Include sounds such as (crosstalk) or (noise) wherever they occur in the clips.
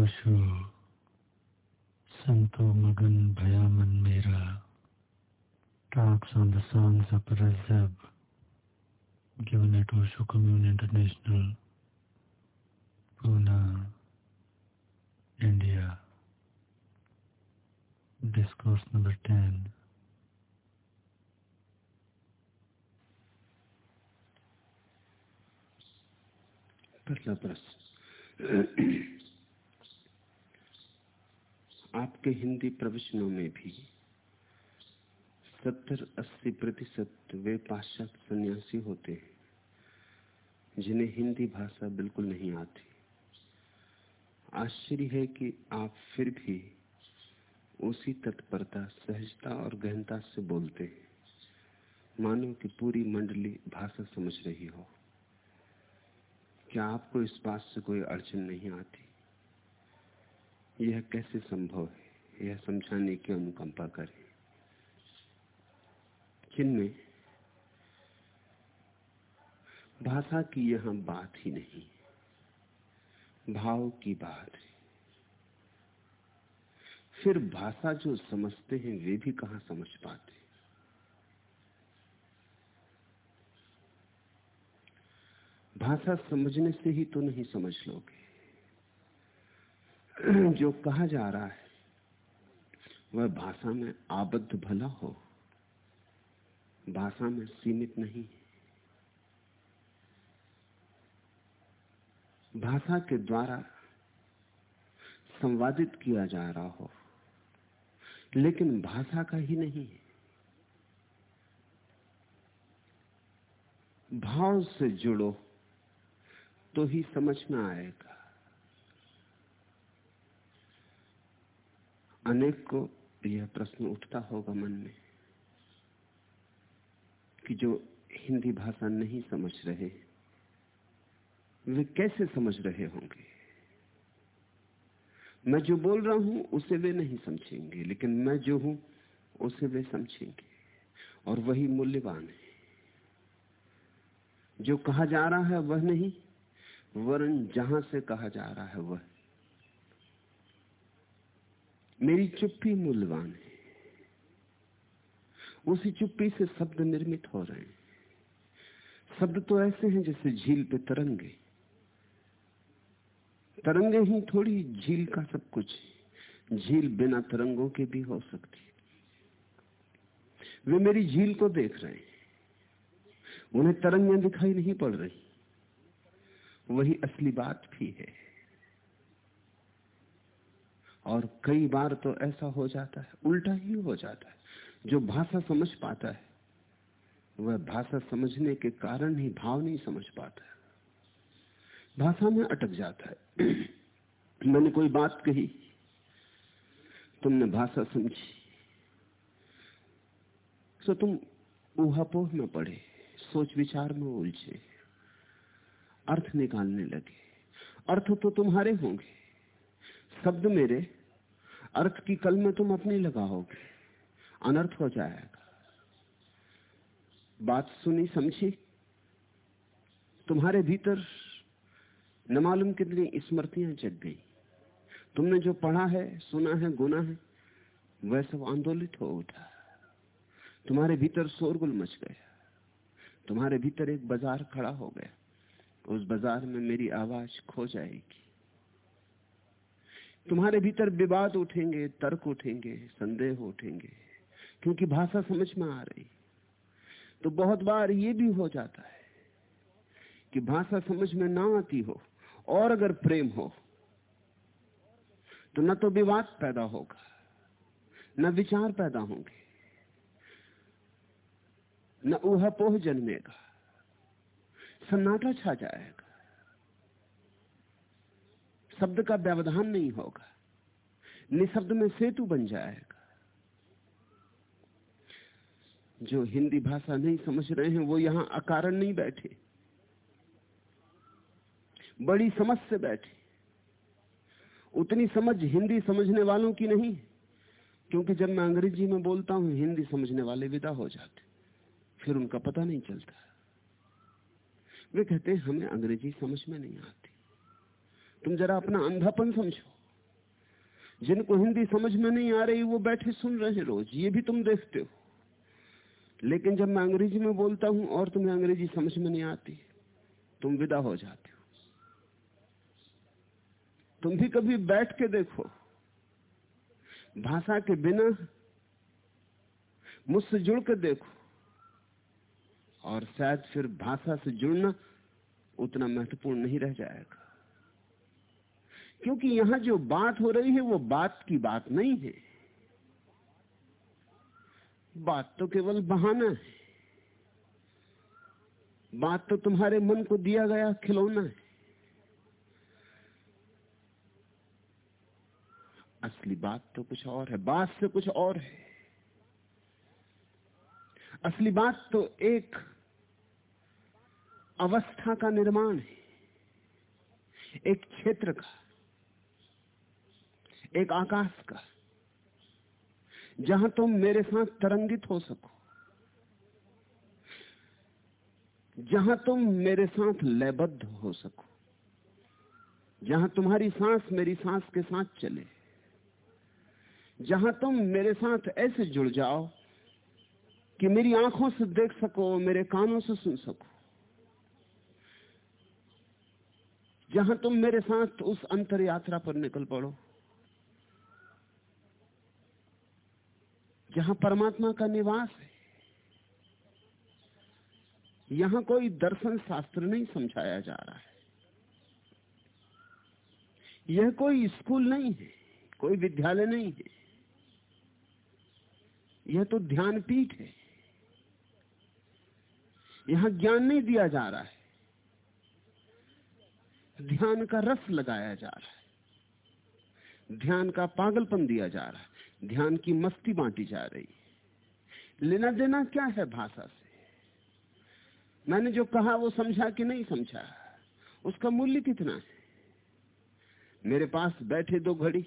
अशु संतो मगन भयामन मेरा talks on the songs of reserve given at Osho commune international Poona, India discourse number ten पहला प्रश्न आपके हिंदी प्रवचनों में भी सत्तर अस्सी प्रतिशत वे पाश्चात्य सन्यासी होते हैं, जिन्हें हिंदी भाषा बिल्कुल नहीं आती। आश्चर्य है कि आप फिर भी उसी तत्परता, सहजता और गहनता से बोलते हैं। मानो कि पूरी मंडली भाषा समझ रही हो। क्या आपको इस बात से कोई अड़चन नहीं आती? यह कैसे संभव है? यह समझाने की अनुकंपा करें। जिनमें भाषा की यहाँ बात ही नहीं। भाव की बात है। फिर भाषा जो समझते हैं, वे भी कहा समझ पाते भाषा समझने से ही तो नहीं समझ लोगे। (clears throat) जो कहा जा रहा है, वह भाषा में आबद्ध भला हो। भाषा में सीमित नहीं भाषा के द्वारा संवादित किया जा रहा हो, लेकिन भाषा का ही नहीं भाव से जुड़ो तो ही समझ में आएगा। अनेक को यह प्रश्न उठता होगा मन में कि जो हिंदी भाषा नहीं समझ रहे वे कैसे समझ रहे होंगे? मैं जो बोल रहा हूँ, उसे वे नहीं समझेंगे, लेकिन मैं जो हूँ, उसे वे समझेंगे। और वही मूल्यवान है। जो कहा जा रहा है वह नहीं, वरन जहाँ से कहा जा रहा है वह। मेरी चुप्पी मूल्यवान है। उसी चुप्पी से शब्द निर्मित हो रहे हैं। शब्द तो ऐसे हैं जैसे झील पे तरंगे। तरंगे ही थोड़ी झील का सब कुछ झील बिना तरंगों के भी हो सकती वे मेरी झील को देख रहे हैं। उन्हें तरंगे दिखाई नहीं पड़ रही। वही असली बात भी है। और कई बार तो ऐसा हो जाता है, उल्टा ही हो जाता है। जो भाषा समझ पाता है, वह भाषा समझने के कारण ही भाव नहीं समझ पाता है। भाषा में अटक जाता है। (clears throat) मैंने कोई बात कही, तुमने भाषा समझी तो तुम ऊहापोह में पड़े, सोच विचार में उलझे, अर्थ निकालने लगे। अर्थ तो तुम्हारे होंगे। शब्द मेरे, अर्थ की कल में तुम अपनी लगाओगे, अनर्थ हो जाएगा। बात सुनी, समझी? तुम्हारे भीतर न मालूम कितनी स्मृतियाँ जग गई। तुमने जो पढ़ा है, सुना है, गुना है, वह सब आंदोलित हो उठा। तुम्हारे भीतर शोरगुल मच गया। तुम्हारे भीतर एक बाज़ार खड़ा हो गया। उस बाज़ार में मेरी आवाज़ खो जाएगी। तुम्हारे भीतर विवाद उठेंगे, तर्क उठेंगे, संदेह उठेंगे, क्योंकि भाषा समझ में आ रही। तो बहुत बार ये भी हो जाता है कि भाषा समझ में ना आती हो और अगर प्रेम हो तो न तो विवाद पैदा होगा, न विचार पैदा होंगे, न ऊहापोह जन्मेगा, सन्नाटा छा जाएगा। शब्द का व्यवधान नहीं होगा। निशब्द में सेतु बन जाएगा। जो हिंदी भाषा नहीं समझ रहे हैं, वो यहाँ अकारण नहीं बैठे। बड़ी समझ से बैठे। उतनी समझ हिंदी समझने वालों की नहीं क्योंकि जब मैं अंग्रेज़ी में बोलता हूँ, हिंदी समझने वाले विदा हो जाते। फिर उनका पता नहीं चलता। वे कहते हैं, हमें अंग्रेज़ी समझ में नहीं आती। तुम जरा अपना अंधापन समझो। जिनको हिंदी समझ में नहीं आ रही, वो बैठे सुन रहे हैं रोज, ये भी तुम देखते हो। लेकिन जब मैं अंग्रेज़ी में बोलता हूँ और तुम्हें अंग्रेज़ी समझ में नहीं आती, तुम विदा हो जाते हो। तुम भी कभी बैठ के देखो, भाषा के बिना मुझसे जुड़ के देखो, और शायद फिर भाषा से जुड़ना उतना महत्वपूर्ण नहीं रह जाएगा। क्योंकि यहाँ जो बात हो रही है वो बात की बात नहीं है। बात तो केवल बहाना है। बात तो तुम्हारे मन को दिया गया खिलौना है। असली बात तो कुछ और है, बात से कुछ और है। असली बात तो एक अवस्था का निर्माण है, एक क्षेत्र का। एक आकाश का, जहाँ तुम मेरे साथ तरंगित हो सको, जहाँ तुम मेरे साथ लयबद्ध हो सको, जहाँ तुम्हारी सांस मेरी सांस के साथ चले, जहाँ तुम मेरे साथ ऐसे जुड़ जाओ कि मेरी आँखों से देख सको मेरे कानों से सुन सको, जहाँ तुम मेरे साथ उस अंतर यात्रा पर निकल पड़ो। जहाँ परमात्मा का निवास है। यहाँ कोई दर्शन शास्त्र नहीं समझाया जा रहा है। यह कोई स्कूल नहीं है, कोई विद्यालय नहीं है। यह तो ध्यान पीठ है। यहाँ ज्ञान नहीं दिया जा रहा है। ध्यान का रस लगाया जा रहा है। ध्यान का पागलपन दिया जा रहा है। ध्यान की मस्ती बांटी जा रही। लेना देना क्या है भाषा से? मैंने जो कहा वो समझा कि नहीं समझा? उसका मूल्य कितना है? मेरे पास बैठे दो घड़ी,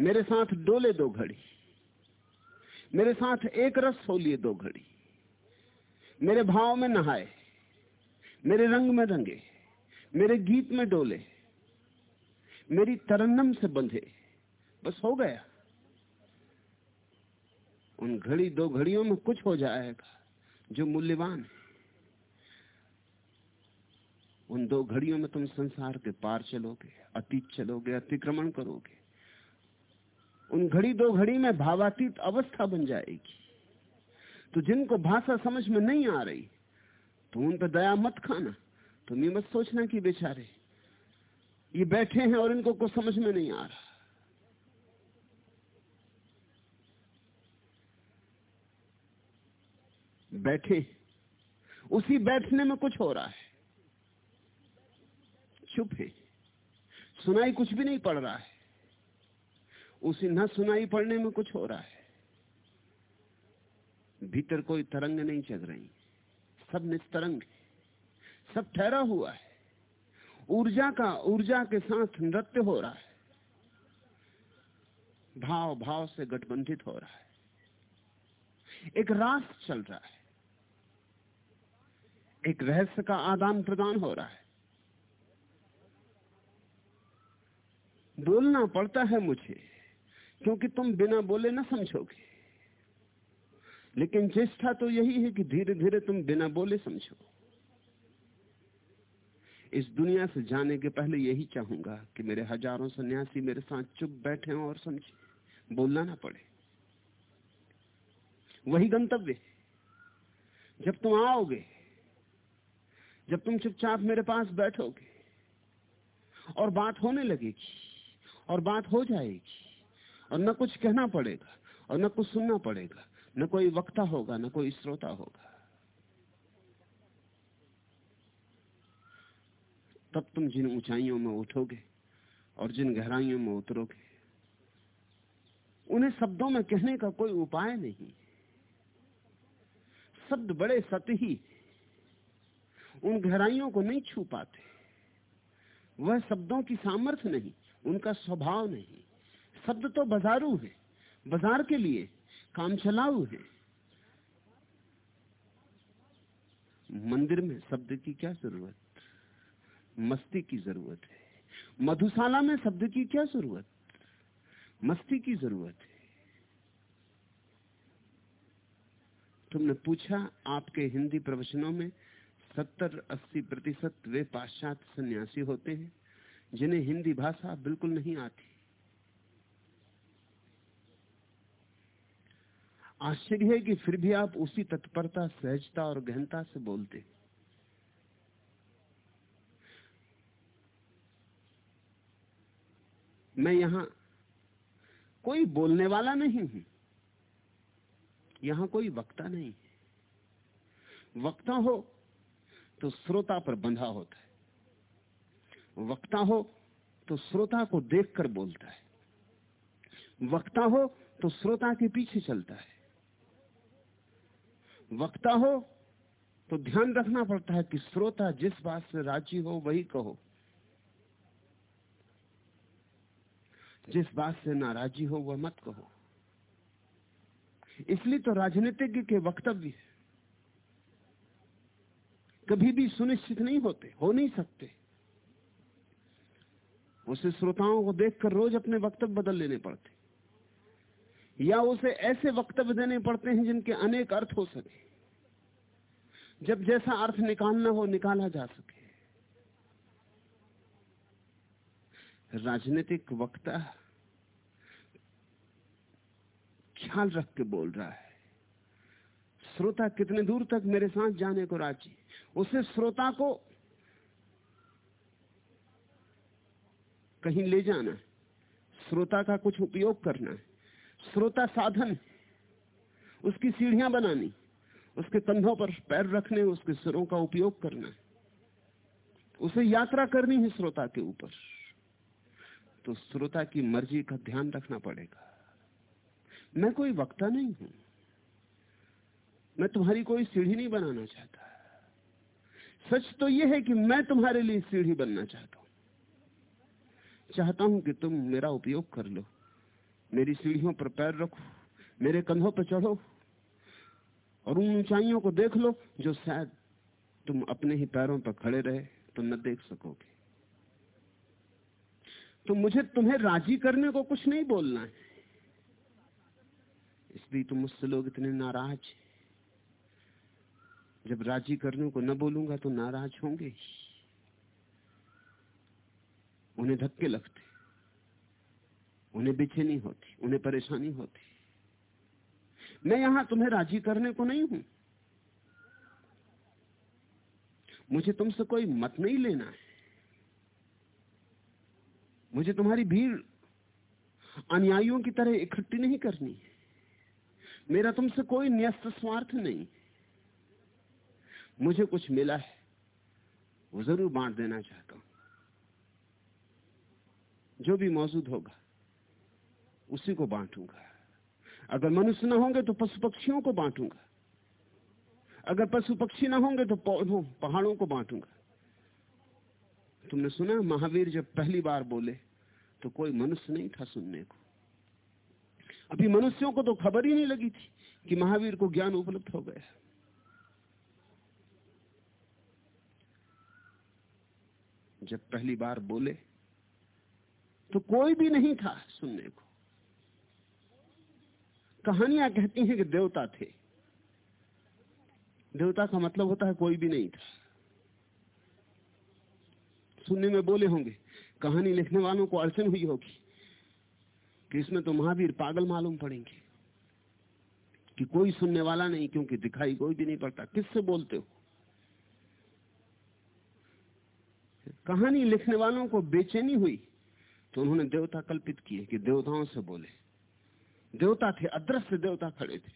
मेरे साथ डोले दो घड़ी, मेरे साथ एक रस हो लिए दो घड़ी, मेरे भाव में नहाए, मेरे रंग में रंगे, मेरे गीत में डोले, मेरी तरन्नम से बंधे, बस हो गया। उन घड़ी, दो घड़ियों में कुछ हो जाएगा, जो मूल्यवान है। उन दो घड़ियों में तुम संसार के पार चलोगे, अतीत चलोगे, अतिक्रमण करोगे। उन घड़ी, दो घड़ी में भावातीत अवस्था बन जाएगी। तो जिनको भाषा समझ में नहीं आ रही तो उन पर दया मत खाना। तुम ये मत सोचना कि बेचारे, ये बैठे हैं और इनको कुछ समझ में नहीं आ रहा। बैठे, उसी बैठने में कुछ हो रहा है। चुप है। सुनाई कुछ भी नहीं पड़ रहा है। उसी न सुनाई पड़ने में कुछ हो रहा है। भीतर कोई तरंग नहीं चल रही। सब निस्तरंग सब ठहरा हुआ है। ऊर्जा का, ऊर्जा के साथ नृत्य हो रहा है। भाव भाव से गठबंधित हो रहा है। एक रास चल रहा है। एक रहस्य का आदान प्रदान हो रहा है। बोलना पड़ता है मुझे, क्योंकि तुम बिना बोले ना समझोगे। लेकिन चेष्टा तो यही है कि धीरे धीरे तुम बिना बोले समझो। इस दुनिया से जाने के पहले यही चाहूँगा कि मेरे हज़ारों सन्यासी मेरे साथ चुप बैठे हों और समझे। बोलना ना पड़े। वही गंतव्य जब तुम आओगे जब तुम चुपचाप मेरे पास बैठोगे और बात होने लगेगी और बात हो जाएगी और न कुछ कहना पड़ेगा और न कुछ सुनना पड़ेगा, न कोई वक्ता होगा, न कोई श्रोता होगा। तब तुम जिन ऊंचाइयों में उठोगे और जिन गहराइयों में उतरोगे, उन्हें शब्दों में कहने का कोई उपाय नहीं। शब्द बड़े सतही उन गहराइयों को नहीं छू पाते। वह शब्दों की सामर्थ्य नहीं, उनका स्वभाव नहीं। शब्द तो बाजारू है, बाज़ार के लिए काम चलाऊ है। मंदिर में शब्द की क्या ज़रूरत? मस्ती की ज़रूरत है। मधुशाला में शब्द की क्या ज़रूरत? मस्ती की ज़रूरत है। तुमने पूछा आपके हिंदी प्रवचनों में सत्तर अस्सी प्रतिशत वे पाश्चात्य सन्यासी होते हैं, जिन्हें हिंदी भाषा बिल्कुल नहीं आती। आश्चर्य है कि फिर भी आप उसी तत्परता, सहजता और गहनता से बोलते मैं यहाँ कोई बोलने वाला नहीं हूँ। यहाँ कोई वक्ता नहीं वक्ता हो तो श्रोता पर बंधा होता है। वक्ता हो तो श्रोता को देखकर बोलता है। वक्ता हो तो श्रोता के पीछे चलता है। वक्ता हो तो ध्यान रखना पड़ता है कि श्रोता जिस बात से राज़ी हो वही कहो। जिस बात से नाराजी हो वह मत कहो। इसलिए तो राजनीतिज्ञ के वक्तव्य कभी भी सुनिश्चित नहीं होते, हो नहीं सकते। उसे श्रोताओं को देखकर रोज अपने वक्तव्य बदल लेने पड़ते। या उसे ऐसे वक्तव्य देने पड़ते हैं जिनके अनेक अर्थ हो सके। जब जैसा अर्थ निकालना हो, निकाला जा सके। राजनीतिक वक्ता ख्याल रख के बोल रहा है, श्रोता, कितने दूर तक मेरे साथ जाने को राज़ी उसे श्रोता को कहीं ले जाना श्रोता का कुछ उपयोग करना है। श्रोता साधन उसकी सीढ़ियाँ बनानी, उसके कंधों पर पैर रखने, उसके सिरों का उपयोग करना उसे यात्रा करनी है श्रोता के ऊपर। तो श्रोता की मर्ज़ी का ध्यान रखना पड़ेगा। मैं कोई वक्ता नहीं हूँ। मैं तुम्हारी कोई सीढ़ी नहीं बनाना चाहता। सच तो यह है कि मैं तुम्हारे लिए सीढ़ी बनना चाहता हूँ। चाहता हूँ कि तुम मेरा उपयोग कर लो, मेरी सीढ़ियों पर पैर रखो, मेरे कंधों पर चढ़ो और उन ऊंचाइयों को देख लो जो शायद तुम अपने ही पैरों पर खड़े रहे तो न देख सकोगे। तो मुझे तुम्हें राज़ी करने को कुछ नहीं बोलना है। इसलिए तो मुझसे लोग इतने नाराज़ जब राज़ी करने को न बोलूँगा तो नाराज़ होंगे। ही उन्हें धक्के लगते, उन्हें बेचैनी होती, उन्हें परेशानी होती। मैं यहाँ तुम्हें राज़ी करने को नहीं हूँ। मुझे तुमसे कोई मत नहीं लेना है। मुझे तुम्हारी भीड़, अनुयायियों की तरह इकट्ठी नहीं करनी है। मेरा तुमसे कोई न्यस्त स्वार्थ नहीं मुझे कुछ मिला है, वो ज़रूर बांट देना चाहता हूँ। जो भी मौजूद होगा, उसी को बांटूँगा। अगर मनुष्य ना होंगे तो पशु पक्षियों को बांटूँगा। अगर पशु पक्षी ना होंगे तो पौधों, पहाड़ों को बांटूँगा। तुमने सुना, महावीर जब पहली बार बोले तो कोई मनुष्य नहीं था सुनने को। अभी मनुष्यों को तो खबर ही नहीं लगी थी कि महावीर को ज्ञान उपलब्ध हो गया। जब पहली बार बोले तो कोई भी नहीं था सुनने को। कहानियाँ कहती हैं कि देवता थे। देवता का मतलब होता है कोई भी नहीं था। सुनने में बोले होंगे, कहानी लिखने वालों को अड़चन हुई होगी कि इसमें तो महावीर पागल मालूम पड़ेंगे कि कोई सुनने वाला नहीं, क्योंकि दिखाई कोई भी नहीं पड़ता। किससे बोलते हो? कहानी लिखने वालों को बेचैनी हुई तो उन्होंने देवता कल्पित किए कि देवताओं से बोले, देवता थे अदृश्य देवता खड़े थे।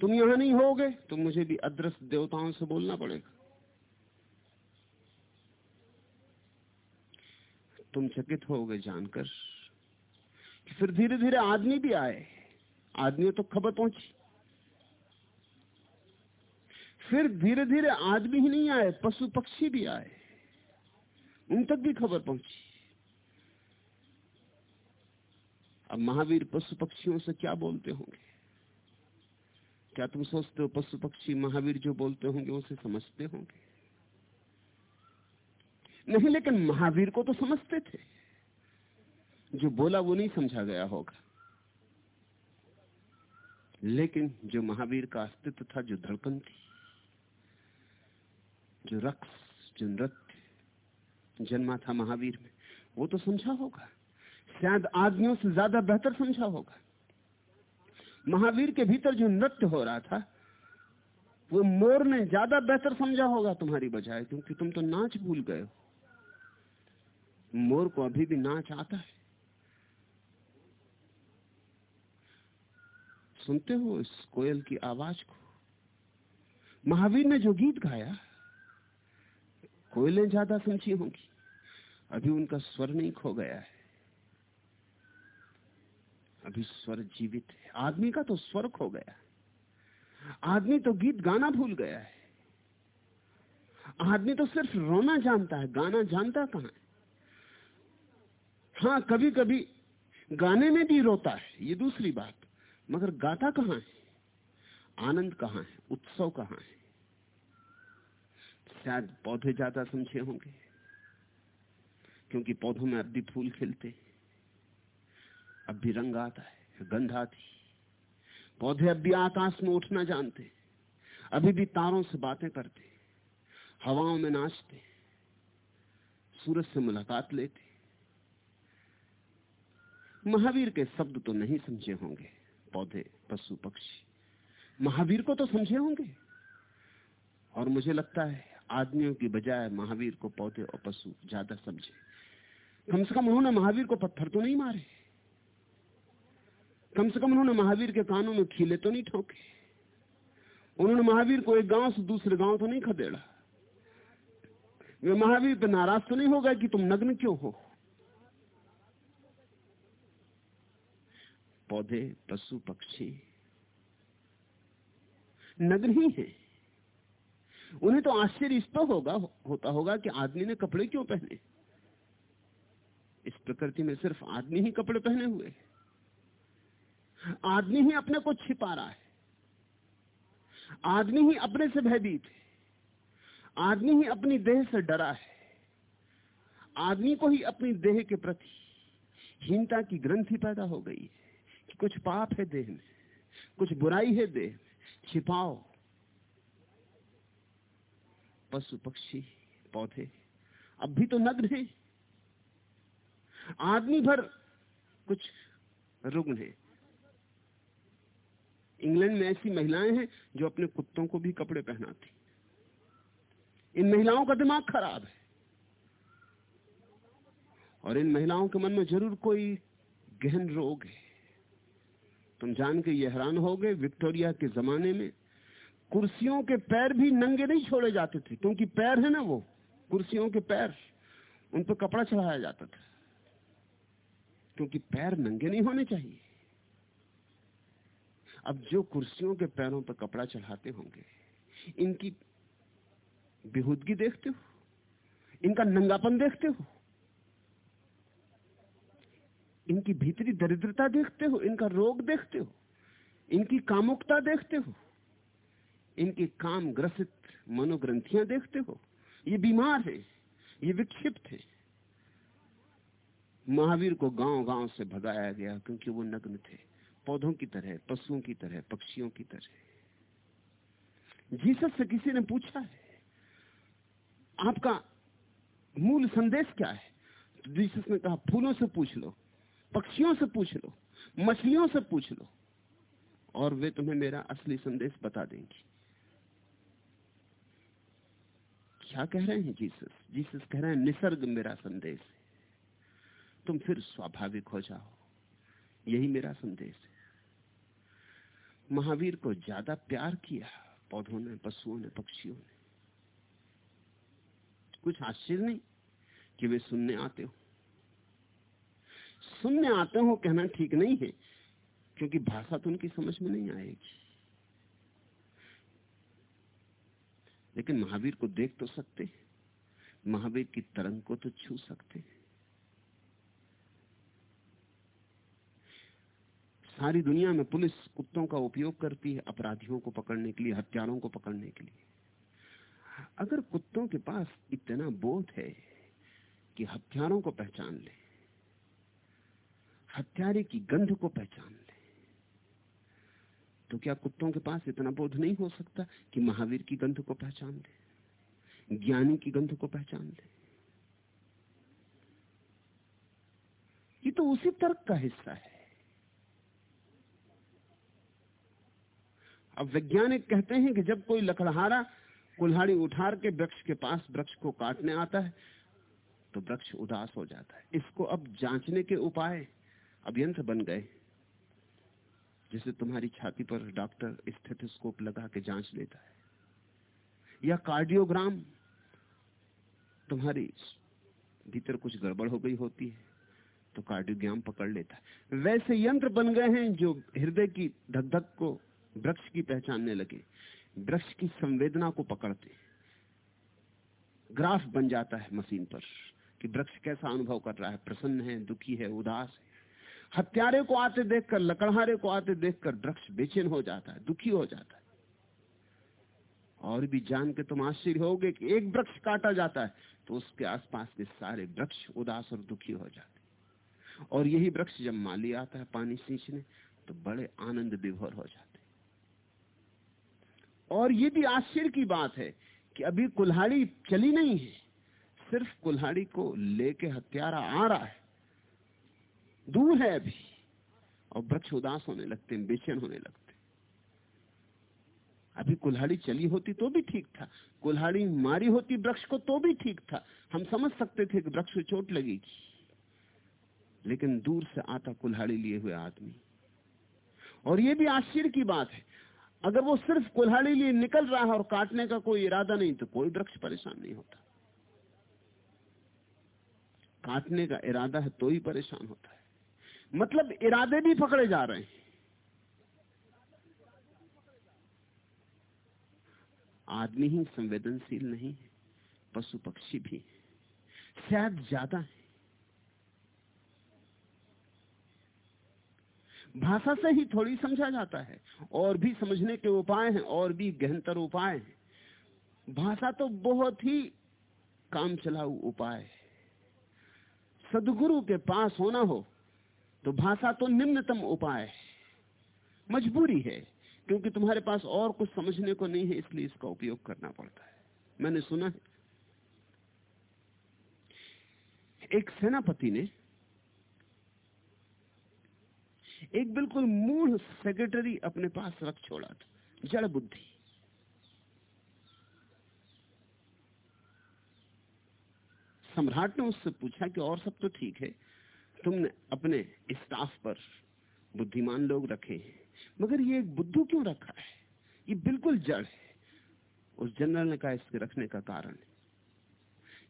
तुम यहाँ नहीं होगे तो मुझे भी अदृश्य देवताओं से बोलना पड़ेगा। तुम चकित हो गए जानकर फिर धीरे धीरे आदमी भी आए। आदमियों तो खबर पहुँची। फिर धीरे धीरे आदमी ही नहीं आए, पशु पक्षी भी आए। उन तक भी खबर पहुँची। अब महावीर पशु पक्षियों से क्या बोलते होंगे? क्या तुम सोचते हो पशु पक्षी महावीर जो बोलते होंगे उसे समझते होंगे? नहीं, लेकिन महावीर को तो समझते थे। जो बोला वो नहीं समझा गया होगा। लेकिन जो महावीर का अस्तित्व था, जो धड़कन थी, जो रक्स, जो नृत्य जन्मा था महावीर में। वो तो समझा होगा। शायद आदमियों से ज़्यादा बेहतर समझा होगा। महावीर के भीतर जो नृत्य हो रहा था, वो मोर ने ज़्यादा बेहतर समझा होगा तुम्हारी बजाय, क्योंकि तुम तो नाच भूल गए हो। मोर को अभी भी नाच आता है। सुनते हो इस कोयल की आवाज़ को? महावीर ने जो गीत गाया, कोयलें ज़्यादा समझी होंगी। अभी उनका स्वर नहीं खो गया है। अभी स्वर जीवित है। आदमी का तो स्वर खो गया आदमी तो गीत गाना भूल गया है। आदमी तो सिर्फ़ रोना जानता है। गाना जानता कहाँ है? हाँ कभी कभी गाने में भी रोता है। ये दूसरी बात। मगर गाता कहाँ है? आनंद कहाँ है? उत्सव कहाँ है? शायद पौधे ज़्यादा समझे होंगे। क्योंकि पौधों में अब भी फूल खिलते अब भी रंग आता है, गंध आती पौधे अब भी आकाश में उठना जानते अभी भी तारों से बातें करते हवाओं में नाचते सूरज से मुलाकात लेते महावीर के शब्द तो नहीं समझे होंगे, पौधे, पशु, पक्षी। महावीर को तो समझे होंगे। और मुझे लगता है, आदमियों की बजाय महावीर को पौधे और पशु ज़्यादा समझे। कम से कम उन्होंने महावीर को पत्थर तो नहीं मारे। कम से कम उन्होंने महावीर के कानों में खीले तो नहीं ठोके। उन्होंने महावीर को एक गाँव से दूसरे गाँव तो नहीं खदेड़ा। वे महावीर पे नाराज़ तो नहीं होगा कि तुम नग्न क्यों हो? पौधे, पशु, पक्षी नग्न ही है। उन्हें तो आश्चर्य इस तो होगा होता होगा कि आदमी ने कपड़े क्यों पहने? इस प्रकृति में सिर्फ़ आदमी ही कपड़े पहने हुए आदमी ही अपने को छिपा रहा है। आदमी ही अपने से भयभीत है। आदमी ही अपनी देह से डरा है। आदमी को ही अपनी देह के प्रति हीनता की ग्रंथि पैदा हो गई है कि कुछ पाप है देह में, कुछ बुराई है देह में, छिपाओ। पशु पक्षी, पौधे, अब भी तो नग्न है। आदमी भर कुछ रुग्ण है। इंग्लैंड में ऐसी महिलाएँ हैं जो अपने कुत्तों को भी कपड़े पहनाती। इन महिलाओं का दिमाग खराब है। और इन महिलाओं के मन में ज़रूर कोई गहन रोग है। तुम जान के ये हैरान हो गए विक्टोरिया के जमाने में कुर्सियों के पैर भी नंगे नहीं छोड़े जाते थे, क्योंकि पैर है ना वो, कुर्सियों के पैर, उन पर कपड़ा चढ़ाया जाता था। क्योंकि पैर नंगे नहीं होने चाहिए। अब जो कुर्सियों के पैरों पर कपड़ा चढ़ाते होंगे, इनकी बेहूदगी देखते हो? इनका नंगापन देखते हो? इनकी भीतरी दरिद्रता देखते हो? इनका रोग देखते हो? इनकी कामुकता देखते हो? इनकी काम ग्रसित मनोग्रंथियाँ देखते हो? ये बीमार है, ये विक्षिप्त है। महावीर को गाँव गाँव से भगाया गया क्योंकि वो नग्न थे। पौधों की तरह, पशुओं की तरह, पक्षियों की तरह। जीसस से किसी ने पूछा है, आपका मूल संदेश क्या है? तो जीसस ने कहा, फूलों से पूछ लो, पक्षियों से पूछ लो, मछलियों से पूछ लो, और वे तुम्हें मेरा असली संदेश बता देंगी। क्या कह रहे हैं जीसस? जीसस कह रहे हैं, निसर्ग मेरा संदेश है। तुम फिर स्वाभाविक हो जाओ। यही मेरा संदेश है। महावीर को ज़्यादा प्यार किया पौधों ने, पशुओं ने, पक्षियों ने। कुछ आश्चर्य नहीं कि वे सुनने आते हो। सुनने आते हो कहना ठीक नहीं है, क्योंकि भाषा तो उनकी समझ में नहीं आएगी। लेकिन महावीर को देख तो सकते महावीर की तरंग को तो छू सकते हैं। सारी दुनिया में पुलिस कुत्तों का उपयोग करती है अपराधियों को पकड़ने के लिए हत्यारों को पकड़ने के लिए। अगर कुत्तों के पास इतना बोध है कि हथियारों को पहचान ले हत्यारे की गंध को पहचान ले तो क्या कुत्तों के पास इतना बोध नहीं हो सकता कि महावीर की गंध को पहचान ले, ज्ञानी की गंध को पहचान ले? ये तो उसी तर्क का हिस्सा है। अब वैज्ञानिक कहते हैं कि जब कोई लकड़हारा कुल्हाड़ी उठार के वृक्ष के पास वृक्ष को काटने आता है तो वृक्ष उदास हो जाता है। इसको अब जांचने के उपाय अब यंत्र बन गए। जैसे तुम्हारी छाती पर डॉक्टर स्टेथोस्कोप लगा के जाँच लेता है। या कार्डियोग्राम। तुम्हारी भीतर कुछ गड़बड़ हो गई होती है तो कार्डियोग्राम पकड़ लेता है। वैसे यंत्र बन गए हैं जो हृदय की धक धक को वृक्ष की पहचानने लगे। वृक्ष की संवेदना को पकड़ते। ग्राफ बन जाता है मशीन पर कि वृक्ष कैसा अनुभव कर रहा है। प्रसन्न है, दुखी है, उदास है। हत्यारे को आते देखकर, लकड़हारे को आते देखकर वृक्ष बेचैन हो जाता है, दुखी हो जाता है। और भी जान के तुम आश्चर्य होगे कि एक वृक्ष काटा जाता है तो उसके आसपास के सारे वृक्ष उदास और दुखी हो जाते और यही वृक्ष जब माली आता है पानी सींचने तो बड़े आनंद विभोर हो जाते और ये भी आश्चर्य की बात है कि अभी कुल्हाड़ी चली नहीं है, सिर्फ़ कुल्हाड़ी को लेके हत्यारा आ रहा है। दूर है अभी, और वृक्ष उदास होने लगते हैं, बेचैन होने लगते अभी कुल्हाड़ी चली होती तो भी ठीक था, कुल्हाड़ी मारी होती वृक्ष को तो भी ठीक था। हम समझ सकते थे कि वृक्ष चोट लगेगी, लेकिन दूर से आता कुल्हाड़ी लिए हुए आदमी। और यह भी आश्चर्य की बात है अगर वो सिर्फ़ कुल्हाड़ी लिए निकल रहा है और काटने का कोई इरादा नहीं तो कोई वृक्ष परेशान नहीं होता। काटने का इरादा है तो ही परेशान होता है। मतलब इरादे भी पकड़े जा रहे हैं। आदमी ही संवेदनशील नहीं है, पशु पक्षी भी। शायद ज़्यादा है। भाषा से ही थोड़ी समझा जाता है। और भी समझने के उपाय हैं, और भी गहनतर उपाय हैं। भाषा तो बहुत ही काम चलाऊ उपाय है। सदगुरु के पास होना हो तो भाषा तो निम्नतम उपाय है। मजबूरी है, क्योंकि तुम्हारे पास और कुछ समझने को नहीं है, इसलिए इसका उपयोग करना पड़ता है। मैंने सुना है। एक सेनापति ने एक बिल्कुल मूढ़ सेक्रेटरी अपने पास रख छोड़ा था, जड़ बुद्धि। सम्राट ने उससे पूछा कि और सब तो ठीक है, तुमने अपने स्टाफ पर बुद्धिमान लोग रखे हैं, मगर ये एक बुद्धू क्यों रखा है? ये बिल्कुल जड़ है। उस जनरल ने कहा, इसके रखने का कारण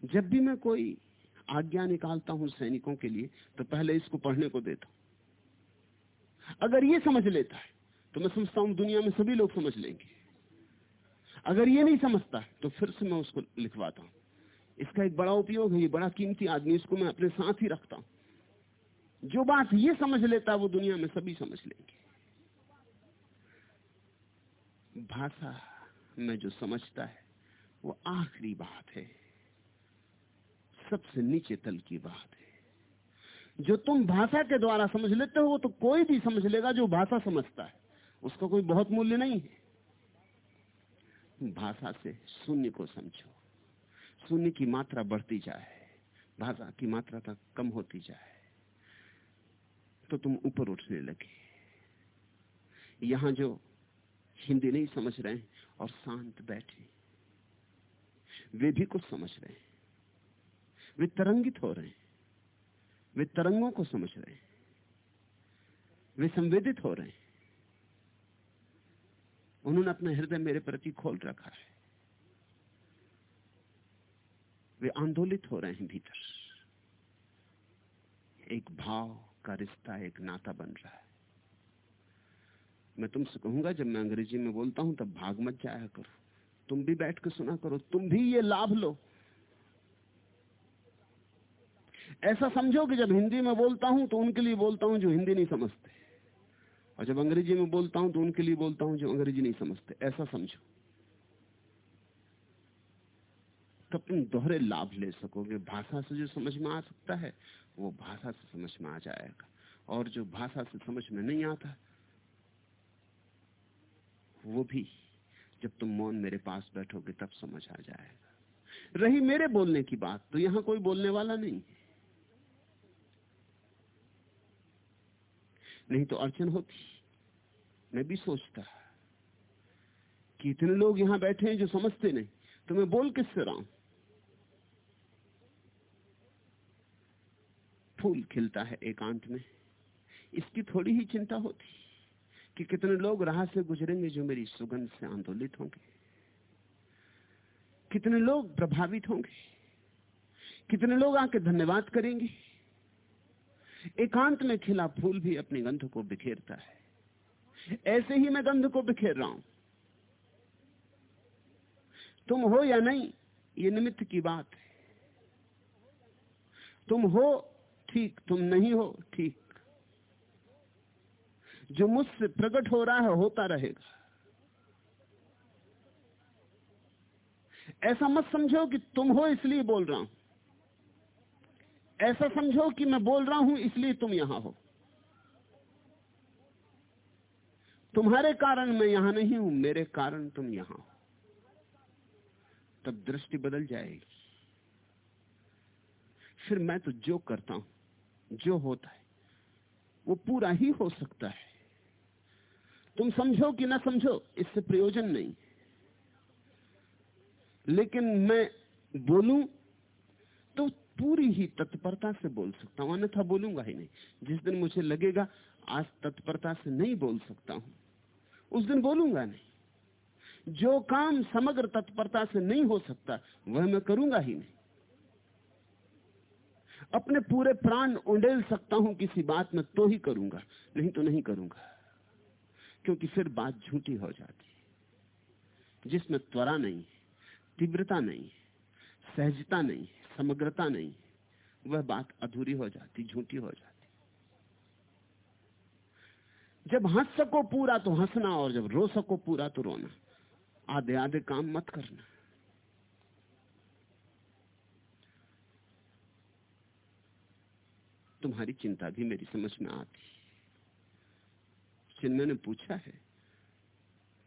जब भी मैं कोई आज्ञा निकालता हूँ सैनिकों के लिए तो पहले इसको पढ़ने को देता हूँ। अगर ये समझ लेता है तो मैं समझता हूँ दुनिया में सभी लोग समझ लेंगे। अगर ये नहीं समझता तो फिर से मैं उसको लिखवाता हूँ। इसका एक बड़ा उपयोग है, ये बड़ा कीमती आदमी, इसको मैं अपने साथ ही रखता हूँ। जो बात ये समझ लेता वो दुनिया में सभी समझ लेंगे। भाषा में जो समझता है, वो आखिरी बात है। सबसे नीचे तल की बात है। जो तुम भाषा के द्वारा समझ लेते हो, वो तो कोई भी समझ लेगा जो भाषा समझता है। उसका कोई बहुत मूल्य नहीं है। भाषा से शून्य को समझो। शून्य की मात्रा बढ़ती जाए। भाषा की मात्रा तक कम होती जाए। तो तुम ऊपर उठने लगे। यहाँ जो हिंदी नहीं समझ रहे हैं और शांत बैठे वे भी कुछ समझ रहे हैं। वे तरंगित हो रहे हैं। वे तरंगों को समझ रहे हैं। वे संवेदित हो रहे हैं। उन्होंने अपना हृदय मेरे प्रति खोल रखा है। वे आंदोलित हो रहे हैं भीतर। एक भाव का रिश्ता, एक नाता बन रहा है। मैं तुमसे कहूँगा, जब मैं अंग्रेज़ी में बोलता हूँ, तब भाग मत जाया करो। तुम भी बैठ कर सुना करो। तुम भी ये लाभ लो। ऐसा समझो कि जब हिंदी में बोलता हूँ तो उनके लिए बोलता हूँ जो हिंदी नहीं समझते। और जब अंग्रेज़ी में बोलता हूँ तो उनके लिए बोलता हूँ जो अंग्रेज़ी नहीं समझते। ऐसा समझो। तब तुम दोहरे लाभ ले सकोगे। भाषा से जो समझ में आ सकता है, वो भाषा से समझ में आ जाएगा। और जो भाषा से समझ में नहीं आता, वो भी जब तुम मौन मेरे पास बैठोगे तब समझ आ जाएगा। रही मेरे बोलने की बात तो यहाँ कोई बोलने वाला नहीं नहीं तो अड़चन होती। मैं भी सोचता, कि इतने लोग यहाँ बैठे हैं जो समझते नहीं तो मैं बोल किससे रहा हूँ? फूल खिलता है एकांत में। इसकी थोड़ी ही चिंता होती, कि कितने लोग राह से गुजरेंगे जो मेरी सुगंध से आंदोलित होंगे। कितने लोग प्रभावित होंगे। कितने लोग आके धन्यवाद करेंगे। एकांत में खिला फूल भी अपनी गंध को बिखेरता है। ऐसे ही मैं गंध को बिखेर रहा हूँ। तुम हो या नहीं, ये निमित्त की बात है। तुम हो, ठीक। तुम नहीं हो, ठीक। जो मुझसे प्रकट हो रहा है, होता रहेगा। ऐसा मत समझो कि तुम हो इसलिए बोल रहा हूँ। ऐसा समझो कि मैं बोल रहा हूँ, इसलिए तुम यहाँ हो। तुम्हारे कारण मैं यहाँ नहीं हूँ, मेरे कारण तुम यहाँ हो। तब दृष्टि बदल जाएगी। फिर मैं तो जो करता हूँ, जो होता है, वो पूरा ही हो सकता है। तुम समझो कि ना समझो, इससे प्रयोजन नहीं। लेकिन मैं बोलूँ पूरी ही तत्परता से बोल सकता हूँ, अन्यथा बोलूँगा ही नहीं। जिस दिन मुझे लगेगा, आज तत्परता से नहीं बोल सकता हूँ, उस दिन बोलूँगा नहीं। जो काम समग्र तत्परता से नहीं हो सकता, वह मैं करूँगा ही नहीं। अपने पूरे प्राण उंडेल सकता हूँ किसी बात में तो ही करूँगा, नहीं तो नहीं करूँगा। क्योंकि फिर बात झूठी हो जाती है। जिसमें त्वरा नहीं तीव्रता नहीं सहजता नहीं समग्रता नहीं, वह बात अधूरी हो जाती, झूठी हो जाती। जब हंस सको पूरा तो हंसना, और जब रो सको पूरा तो रोना। आधे आधे काम मत करना। तुम्हारी चिंता भी मेरी समझ में आती। चिन्मय ने पूछा है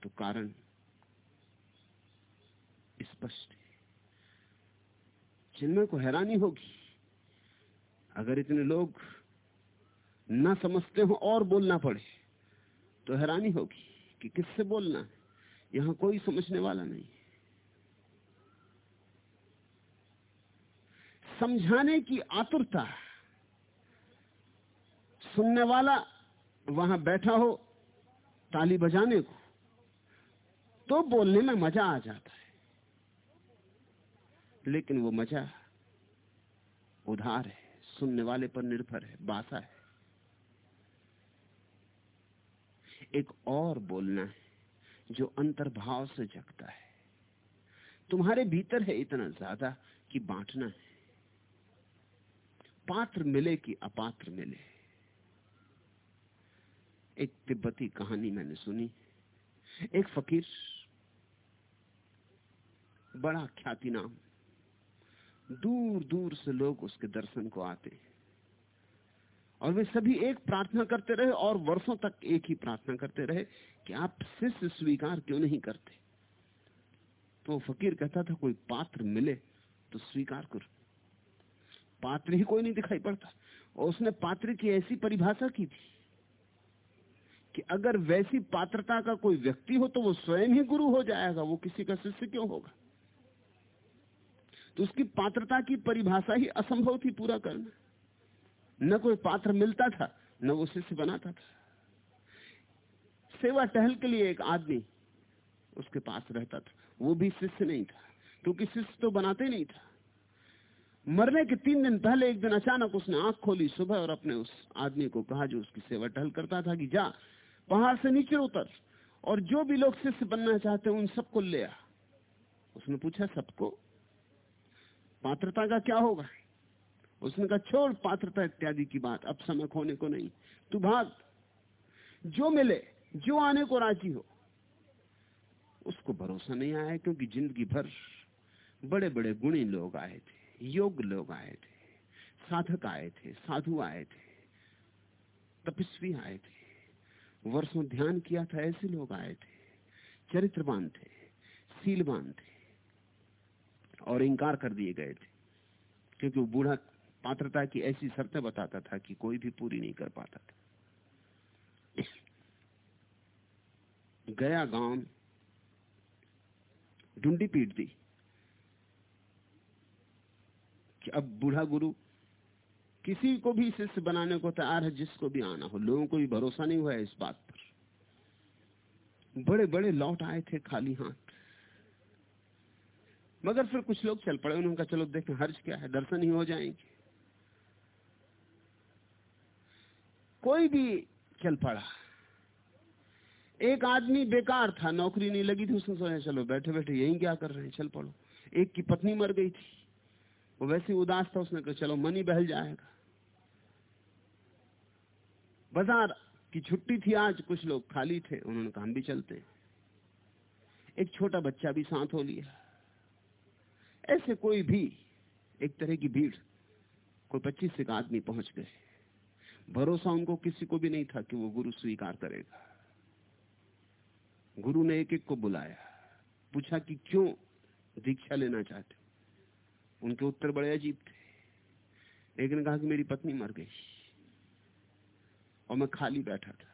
तो कारण स्पष्ट है। चिन्मय को हैरानी होगी, अगर इतने लोग ना समझते हो और बोलना पड़े तो हैरानी होगी कि किससे बोलना है? यहाँ कोई समझने वाला नहीं। समझाने की आतुरता, सुनने वाला वहाँ बैठा हो, ताली बजाने को तो बोलने में मज़ा आ जाता है। लेकिन वो मज़ा उधार है, सुनने वाले पर निर्भर है, बासा है। एक और बोलना है जो अंतर्भाव से जगता है। तुम्हारे भीतर है इतना ज़्यादा कि बांटना है। पात्र मिले कि अपात्र मिले। एक तिब्बती कहानी मैंने सुनी। एक फकीर, बड़ा ख्याति नाम। दूर दूर से लोग उसके दर्शन को आते और वे सभी एक प्रार्थना करते रहे और वर्षों तक एक ही प्रार्थना करते रहे कि आप शिष्य स्वीकार क्यों नहीं करते? तो फकीर कहता था, कोई पात्र मिले तो स्वीकार करो। पात्र ही कोई नहीं दिखाई पड़ता। और उसने पात्र की ऐसी परिभाषा की थी कि अगर वैसी पात्रता का कोई व्यक्ति हो तो वो स्वयं ही गुरु हो जाएगा, वो किसी का शिष्य क्यों होगा? तो उसकी पात्रता की परिभाषा ही असंभव थी पूरा करना। न कोई पात्र मिलता था, न वो शिष्य बनाता था। सेवा टहल के लिए एक आदमी उसके पास रहता था। वो भी शिष्य नहीं था, क्योंकि शिष्य तो बनाते नहीं था। मरने के तीन दिन पहले एक दिन अचानक उसने आँख खोली सुबह और अपने उस आदमी को कहा जो उसकी सेवा टहल करता था कि जा, पहाड़ से नीचे उतर और जो भी लोग शिष्य बनना चाहते हैं उन सबको ले आ। उसने पूछा, सबको पात्रता का क्या होगा? उसने कहा, छोड़ पात्रता इत्यादि की बात, अब समय खोने को नहीं। तू भाग। जो मिले, जो आने को राज़ी हो, उसको भरोसा नहीं आया, क्योंकि ज़िंदगी भर बड़े बड़े गुणी लोग आए थे, योग लोग आए थे, साधक आए थे, साधु आए थे, तपस्वी आए थे। वर्षों ध्यान किया था, ऐसे लोग आए थे, चरित्रवान थे सीलवान थे। और इंकार कर दिए गए थे। क्योंकि वो बूढ़ा पात्रता की ऐसी शर्तें बताता था कि कोई भी पूरी नहीं कर पाता था। गया गाँव, ढूंढी पीट दी कि अब बूढ़ा गुरु किसी को भी शिष्य बनाने को तैयार है, जिसको भी आना हो। लोगों को भी भरोसा नहीं हुआ है इस बात पर। बड़े बड़े लौट आए थे खाली हाथ। मगर फिर कुछ लोग चल पड़े, उन्होंने कहा, चलो देखें, हर्ज क्या है? दर्शन ही हो जाएँगे। कोई भी चल पड़ा। एक आदमी बेकार था, नौकरी नहीं लगी थी, उसने सोचा, चलो बैठे बैठे यही क्या कर रहे हैं? चल पड़ो। एक की पत्नी मर गई थी। वो वैसे उदास था, उसने कहा, चलो मन ही बहल जाएगा। बाज़ार की छुट्टी थी आज, कुछ लोग खाली थे, उन्होंने कहा, हम भी चलते एक छोटा बच्चा भी साथ हो लिया। ऐसे कोई भी, एक तरह की भीड़, कोई पच्चीस एक आदमी पहुँच गए। भरोसा उनको किसी को भी नहीं था कि वो गुरु स्वीकार करेगा। गुरु ने एक एक को बुलाया, पूछा कि क्यों दीक्षा लेना चाहते उनके उत्तर बड़े अजीब थे। एक ने कहा कि मेरी पत्नी मर गई और मैं खाली बैठा था।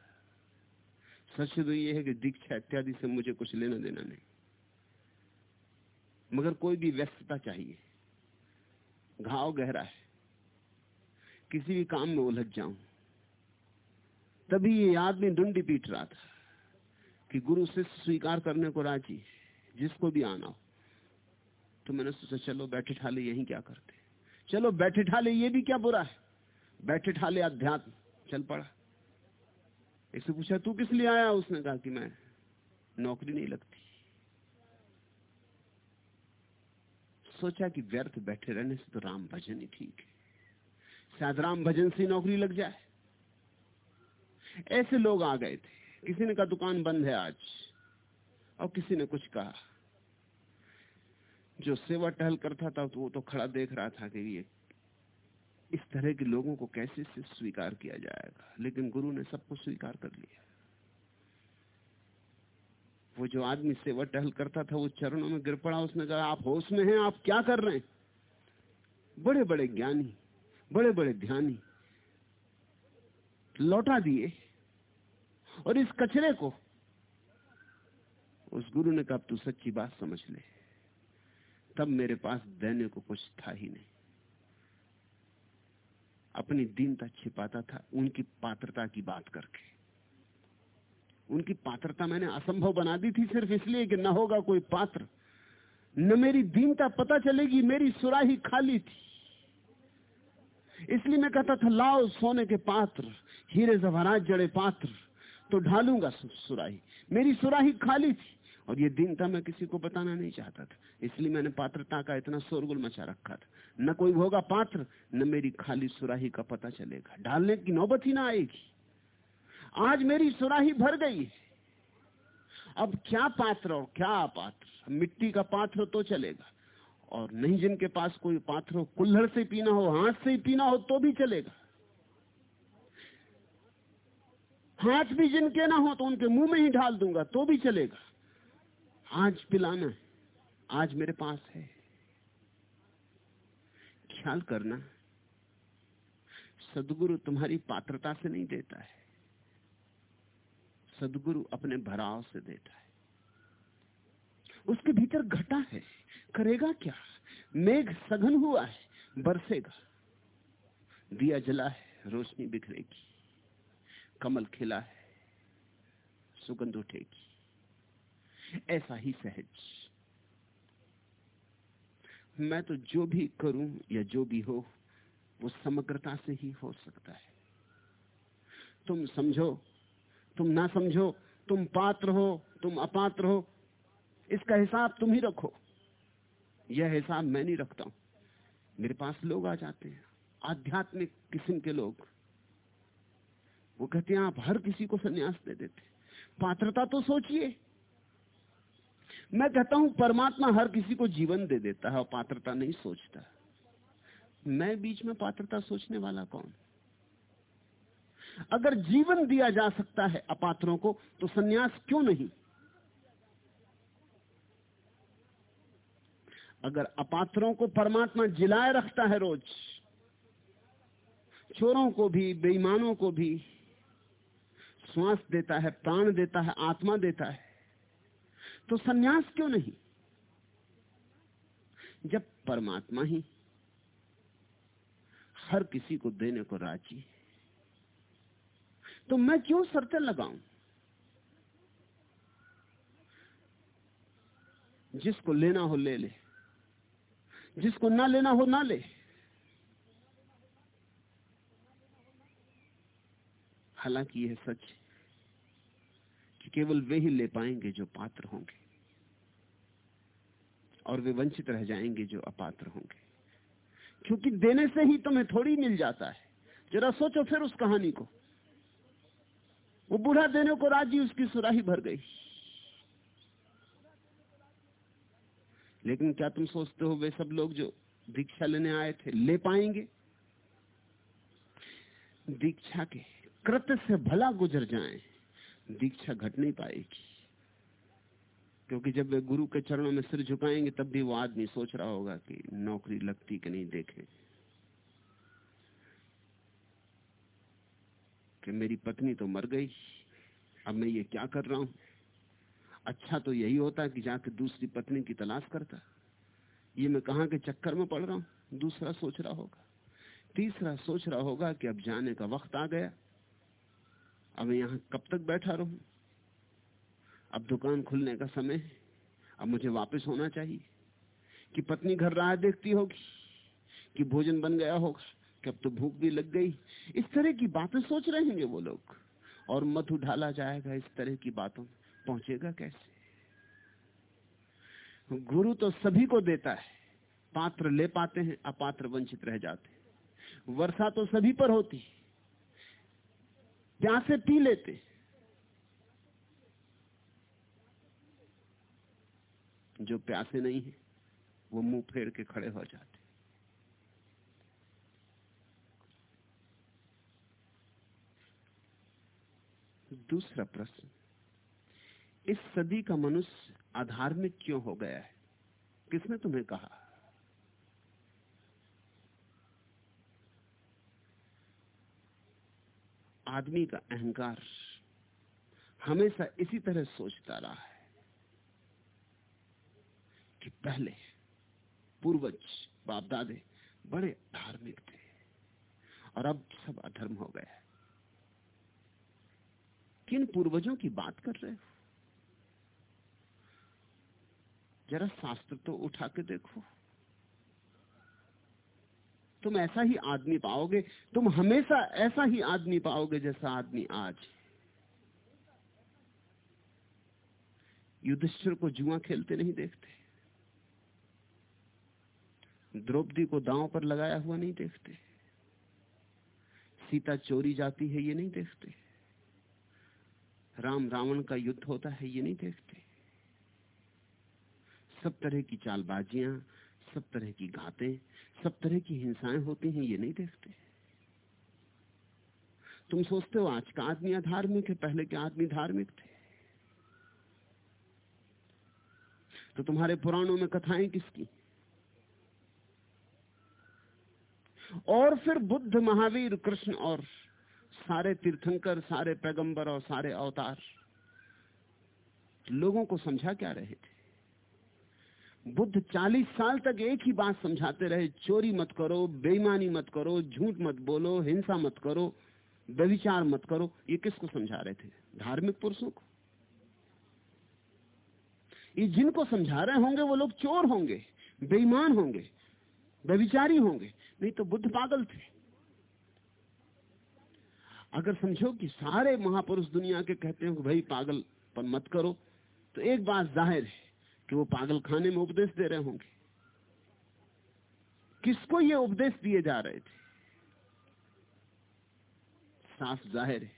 सच तो यह है कि दीक्षा इत्यादि से मुझे कुछ लेना देना नहीं। मगर कोई भी व्यस्तता चाहिए। घाव गहरा है। किसी भी काम में उलझ जाऊँ। तभी ये आदमी डुंडी पीट रहा था कि गुरु से स्वीकार करने को राज़ी जिसको भी आना हो। तो मैंने सोचा चलो बैठे ठाले, यही क्या करते? चलो बैठे ठाले, ये भी क्या बुरा है? बैठे ठाले, अध्यात्म, चल पड़ा। इससे पूछा, तू किस लिए आया? उसने कहा कि मैं नौकरी नहीं लगती। सोचा कि व्यर्थ बैठे रहने से तो राम भजन ही ठीक है। शायद राम भजन से नौकरी लग जाए। ऐसे लोग आ गए थे। किसी ने कहा, दुकान बंद है आज। और किसी ने कुछ कहा। जो सेवा टहल करता था तो वो तो खड़ा देख रहा था कि ये इस तरह के लोगों को कैसे से स्वीकार किया जाएगा। लेकिन गुरु ने सबको स्वीकार कर लिया। वो जो आदमी सेवा टहल करता था, वो चरणों में गिर पड़ा। उसने कहा, आप होश में हैं, आप क्या कर रहे हैं? बड़े बड़े ज्ञानी बड़े बड़े ध्यानी लौटा दिए और इस कचरे को, उस गुरु ने कहा तू सच्ची बात समझ ले। तब मेरे पास देने को कुछ था ही नहीं। अपनी दीनता छिपाता था, उनकी पात्रता की बात करके। उनकी पात्रता मैंने असंभव बना दी थी सिर्फ़ इसलिए कि न होगा कोई पात्र। न मेरी दीनता पता चलेगी, मेरी सुराही खाली थी। इसलिए मैं कहता था, लाओ सोने के पात्र, हीरे जवाहरात जड़े पात्र तो ढालूँगा सुराही। मेरी सुराही खाली थी, और ये दीनता मैं किसी को बताना नहीं चाहता था। इसलिए मैंने पात्रता का इतना शोरगुल मचा रखा था। न कोई होगा पात्र, न मेरी खाली सुराही का पता चलेगा। ढालने की नौबत ही ना आएगी। आज मेरी सुराही भर गई अब क्या पात्र और क्या अपात्र मिट्टी का पात्र तो चलेगा। और नहीं जिनके पास कोई पात्र हो, कुल्हड़ से पीना हो हाथ से ही पीना हो तो भी चलेगा। हाथ भी जिनके ना हो तो उनके मुँह में ही ढाल दूँगा तो भी चलेगा। आज पिलाना है, आज मेरे पास है। ख्याल करना, सदगुरु तुम्हारी पात्रता से नहीं देता है। सदगुरु अपने भराव से देता है। उसके भीतर घटा है। करेगा क्या? मेघ सघन हुआ है, बरसेगा। दिया जला है, रोशनी बिखरेगी। कमल खिला है, सुगंध उठेगी। ऐसा ही सहज। मैं तो जो भी करूँ या जो भी हो, वो समग्रता से ही हो सकता है। तुम समझो तुम ना समझो, तुम पात्र हो, तुम अपात्र हो। इसका हिसाब तुम ही रखो। यह हिसाब मैं नहीं रखता हूँ। मेरे पास लोग आ जाते हैं, आध्यात्मिक किस्म के लोग। वो कहते हैं, आप हर किसी को सन्यास दे देते पात्रता तो सोचिए। मैं कहता हूँ, परमात्मा हर किसी को जीवन दे देता है और पात्रता नहीं सोचता। मैं बीच में पात्रता सोचने वाला कौन? अगर जीवन दिया जा सकता है अपात्रों को तो सन्यास क्यों नहीं? अगर अपात्रों को परमात्मा जिलाए रखता है रोज, चोरों को भी, बेईमानों को भी, श्वास देता है, प्राण देता है, आत्मा देता है तो सन्यास क्यों नहीं? जब परमात्मा ही हर किसी को देने को राज़ी तो मैं क्यों शर्तें लगाऊँ? जिसको लेना हो ले ले। जिसको ना लेना हो ना ले। हालाँकि यह सच कि केवल वे ही ले पाएँगे जो पात्र होंगे और वे वंचित रह जाएँगे जो अपात्र होंगे। क्योंकि देने से ही तुम्हें थोड़ी मिल जाता है। जरा सोचो फिर उस कहानी को। वो बूढ़ा देने को राज़ी, उसकी सुराही भर गई। लेकिन क्या तुम सोचते हो वे सब लोग जो दीक्षा लेने आए थे, ले पाएँगे? दीक्षा के कृत्य से भला गुजर जाए, दीक्षा घट नहीं पाएगी। क्योंकि जब वे गुरु के चरणों में सिर झुकाएँगे, तब भी वो आदमी सोच रहा होगा कि नौकरी लगती कि नहीं देखे। कि मेरी पत्नी तो मर गई, अब मैं ये क्या कर रहा हूँ? अच्छा तो यही होता कि जाके दूसरी पत्नी की तलाश करता। ये मैं कहा के चक्कर में पड़ रहा हूँ? दूसरा सोच रहा होगा। तीसरा सोच रहा होगा कि अब जाने का वक्त आ गया। अब यहाँ कब तक बैठा रहूँ? अब दुकान खुलने का समय है। अब मुझे वापस होना चाहिए। कि पत्नी घर राह देखती होगी, कि भोजन बन गया होगा। कि अब तो भूख भी लग गई। इस तरह की बातें सोच रहेंगे वो लोग। और मधु ढाला जाएगा इस तरह की बातों पहुंचेगा कैसे? गुरु तो सभी को देता है। पात्र ले पाते हैं, अपात्र वंचित रह जाते हैं। वर्षा तो सभी पर होती प्यासे पी लेते जो प्यासे नहीं है, वो मुँह फेर के खड़े हो जाते दूसरा प्रश्न, इस सदी का मनुष्य अधार्मिक क्यों हो गया है? किसने तुम्हें कहा? आदमी का अहंकार हमेशा इसी तरह सोचता रहा है कि पहले पूर्वज बाप दादे बड़े धार्मिक थे और अब सब अधर्म हो गया किन पूर्वजों की बात कर रहे हो? जरा शास्त्र तो उठा के देखो। तुम ऐसा ही आदमी पाओगे, तुम हमेशा ऐसा ही आदमी पाओगे जैसा आदमी आज। युधिष्ठिर को जुआ खेलते नहीं देखते। द्रौपदी को दांव पर लगाया हुआ नहीं देखते। सीता चोरी जाती है ये नहीं देखते। राम रावण का युद्ध होता है, ये नहीं देखते। सब तरह की चालबाजियाँ, सब तरह की घातें, सब तरह की हिंसाएँ होती हैं, ये नहीं देखते। तुम सोचते हो आज का आदमी अधार्मिक है, पहले के आदमी धार्मिक थे। तो तुम्हारे पुराणों में कथाएँ किसकी? और फिर बुद्ध, महावीर, कृष्ण और सारे तीर्थंकर, सारे पैगंबर और सारे अवतार लोगों को समझा क्या रहे थे? बुद्ध 40 साल तक एक ही बात समझाते रहे, चोरी मत करो, बेईमानी मत करो, झूठ मत बोलो, हिंसा मत करो व्यविचार मत करो। ये किसको समझा रहे थे? धार्मिक पुरुषों को। ये जिनको समझा रहे होंगे, वो लोग चोर होंगे, बेईमान होंगे व्यविचारी होंगे। नहीं तो बुद्ध पागल थे। अगर समझो कि सारे महापुरुष दुनिया के कहते हैं कि भाई पागल पर मत करो तो एक बात ज़ाहिर है कि वो पागल खाने में उपदेश दे रहे होंगे। किसको ये उपदेश दिए जा रहे थे? साफ़ ज़ाहिर है,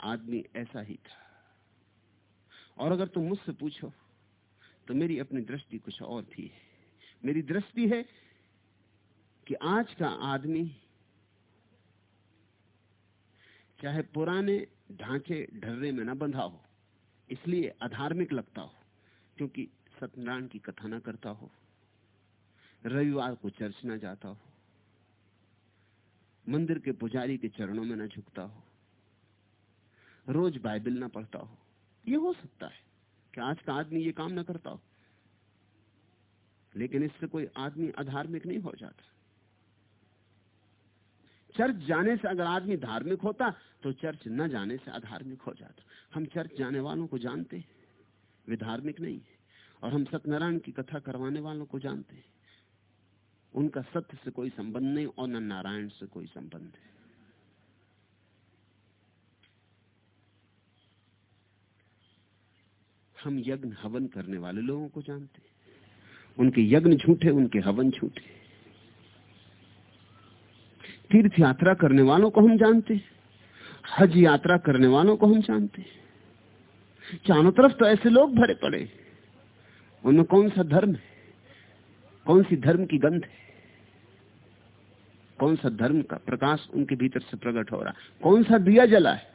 आदमी ऐसा ही था। और अगर तुम मुझसे पूछो तो मेरी अपनी दृष्टि कुछ और थी। मेरी दृष्टि है कि आज का आदमी चाहे पुराने ढांचे ढर्रे में न बंधा हो, इसलिए अधार्मिक लगता हो, क्योंकि सत्यनारायण की कथा न करता हो, रविवार को चर्च न जाता हो, मंदिर के पुजारी के चरणों में न झुकता हो, रोज बाइबल ना पढ़ता हो, ये हो सकता है कि आज का आदमी ये काम ना करता हो, लेकिन इससे कोई आदमी अधार्मिक नहीं हो जाता। चर्च जाने से अगर आदमी धार्मिक होता तो चर्च न जाने से अधार्मिक हो जाता। हम चर्च जाने वालों को जानते हैं। वे धार्मिक नहीं है। और हम सत्यनारायण की कथा करवाने वालों को जानते हैं। उनका सत्य से कोई संबंध नहीं और न नारायण से कोई संबंध है। हम यज्ञ हवन करने वाले लोगों को जानते हैं। उनके यज्ञ झूठे, उनके हवन झूठे। तीर्थ यात्रा करने वालों को हम जानते हैं। हज यात्रा करने वालों को हम जानते हैं। चारों तरफ़ तो ऐसे लोग भरे पड़े उनमें कौन सा धर्म है? कौन सी धर्म की गंध है? कौन सा धर्म का प्रकाश उनके भीतर से प्रकट हो रहा कौन सा दिया जला है?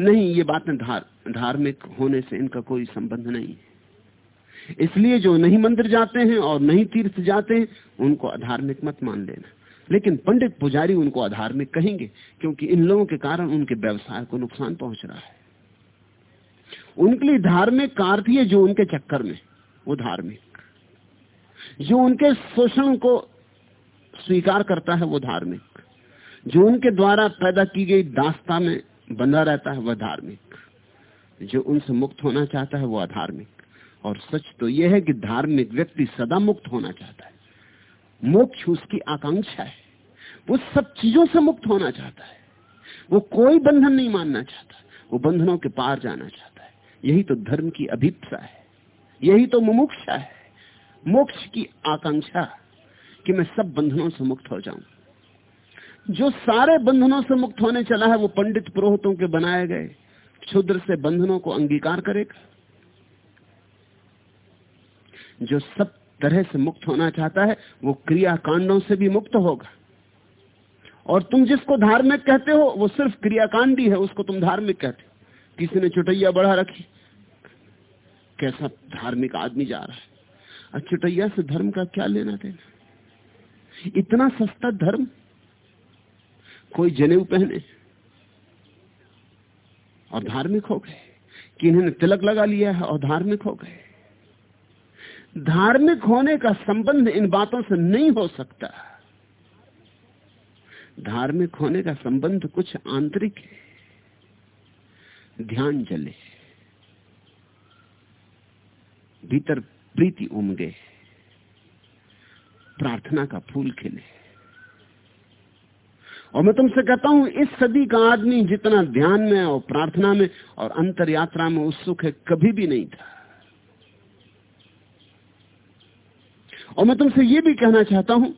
नहीं, ये बातें धार, धार्मिक होने से इनका कोई संबंध नहीं है। इसलिए जो नहीं मंदिर जाते हैं और नहीं तीर्थ जाते हैं, उनको अधार्मिक मत मान लेना। लेकिन पंडित पुजारी उनको अधार्मिक कहेंगे, क्योंकि इन लोगों के कारण उनके व्यवसाय को नुकसान पहुँच रहा है। उनके लिए धार्मिक का अर्थ है जो उनके चक्कर में, वो धार्मिक। जो उनके शोषण को स्वीकार करता है, वो धार्मिक। जो उनके द्वारा पैदा की गई दास्ता में बंधा रहता है वह धार्मिक। जो उनसे मुक्त होना चाहता है, वो अधार्मिक। और सच तो यह है कि धार्मिक व्यक्ति सदा मुक्त होना चाहता है। मोक्ष उसकी आकांक्षा है। वो सब चीज़ों से मुक्त होना चाहता है। वो कोई बंधन नहीं मानना चाहता। वो बंधनों के पार जाना चाहता है। यही तो धर्म की अभिप्सा है। यही तो मुमुक्षा है। मोक्ष की आकांक्षा कि मैं सब बंधनों से मुक्त हो जाऊँ। जो सारे बंधनों से मुक्त होने चला है, वो पंडित पुरोहितों के बनाए गए क्षुद्र से बंधनों को अंगीकार करेगा। जो सब तरह से मुक्त होना चाहता है, वो क्रिया कांडों से भी मुक्त होगा। और तुम जिसको धार्मिक कहते हो, वो सिर्फ़ क्रियाकांडी है, उसको तुम धार्मिक कहते हो। किसी ने चुटैया बढ़ा रखी? कैसा धार्मिक आदमी जा रहा है? और चुटैया से धर्म का क्या लेना देना? इतना सस्ता धर्म? कोई जनेऊ पहने? और धार्मिक हो गए। कि इन्होंने तिलक लगा लिया है और धार्मिक हो गए। धार्मिक होने का संबंध इन बातों से नहीं हो सकता। धार्मिक होने का संबंध कुछ आंतरिक है। ध्यान जले। भीतर प्रीति उमगे। प्रार्थना का फूल खिले। और मैं तुमसे कहता हूँ, इस सदी का आदमी जितना ध्यान में और प्रार्थना में और अंतर यात्रा में उत्सुक है, कभी भी नहीं था। और मैं तुमसे यह भी कहना चाहता हूँ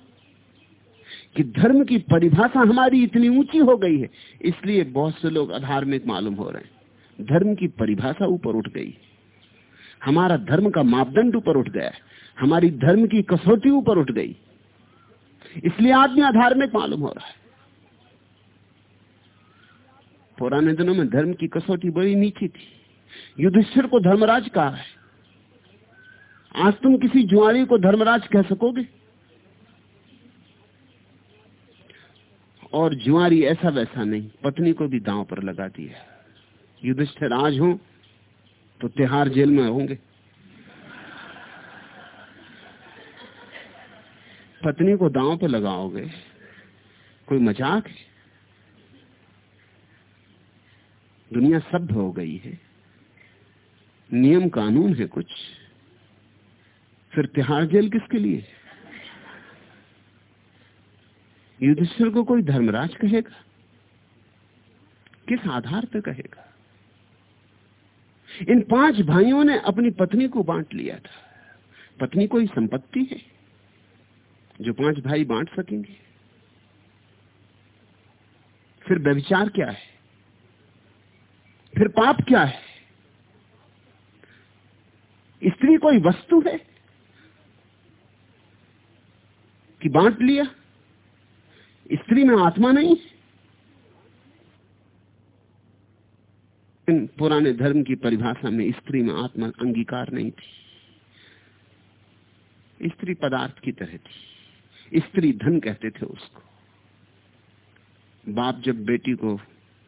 कि धर्म की परिभाषा हमारी इतनी ऊँची हो गई है, इसलिए बहुत से लोग अधार्मिक मालूम हो रहे हैं। धर्म की परिभाषा ऊपर उठ गई। हमारा धर्म का मापदंड ऊपर उठ गया हमारी धर्म की कसौटी ऊपर उठ गई। इसलिए आदमी अधार्मिक मालूम हो रहा है। पुराने दिनों में धर्म की कसौटी बड़ी नीची थी। युधिष्ठिर को धर्मराज कहा है। आज तुम किसी जुआरी को धर्मराज कह सकोगे? और जुआरी ऐसा वैसा नहीं, पत्नी को भी दांव पर लगा दिया युधिष्ठिर आज हो तो तिहार जेल में होंगे। पत्नी को दांव पर लगाओगे? कोई मज़ाक है? दुनिया सभ्य हो गई है। नियम कानून है कुछ। फिर तिहाड़ जेल किसके लिए? युधिष्ठिर को कोई धर्मराज कहेगा? किस आधार पर कहेगा? इन पाँच भाइयों ने अपनी पत्नी को बांट लिया था। पत्नी कोई संपत्ति है जो पाँच भाई बांट सकेंगे? फिर व्यविचार क्या है? फिर पाप क्या है? स्त्री कोई वस्तु है? कि बांट लिया। स्त्री में आत्मा नहीं। लेकिन पुराने धर्म की परिभाषा में स्त्री में आत्मा अंगीकार नहीं थी। स्त्री पदार्थ की तरह थी। स्त्री धन कहते थे उसको। बाप जब बेटी को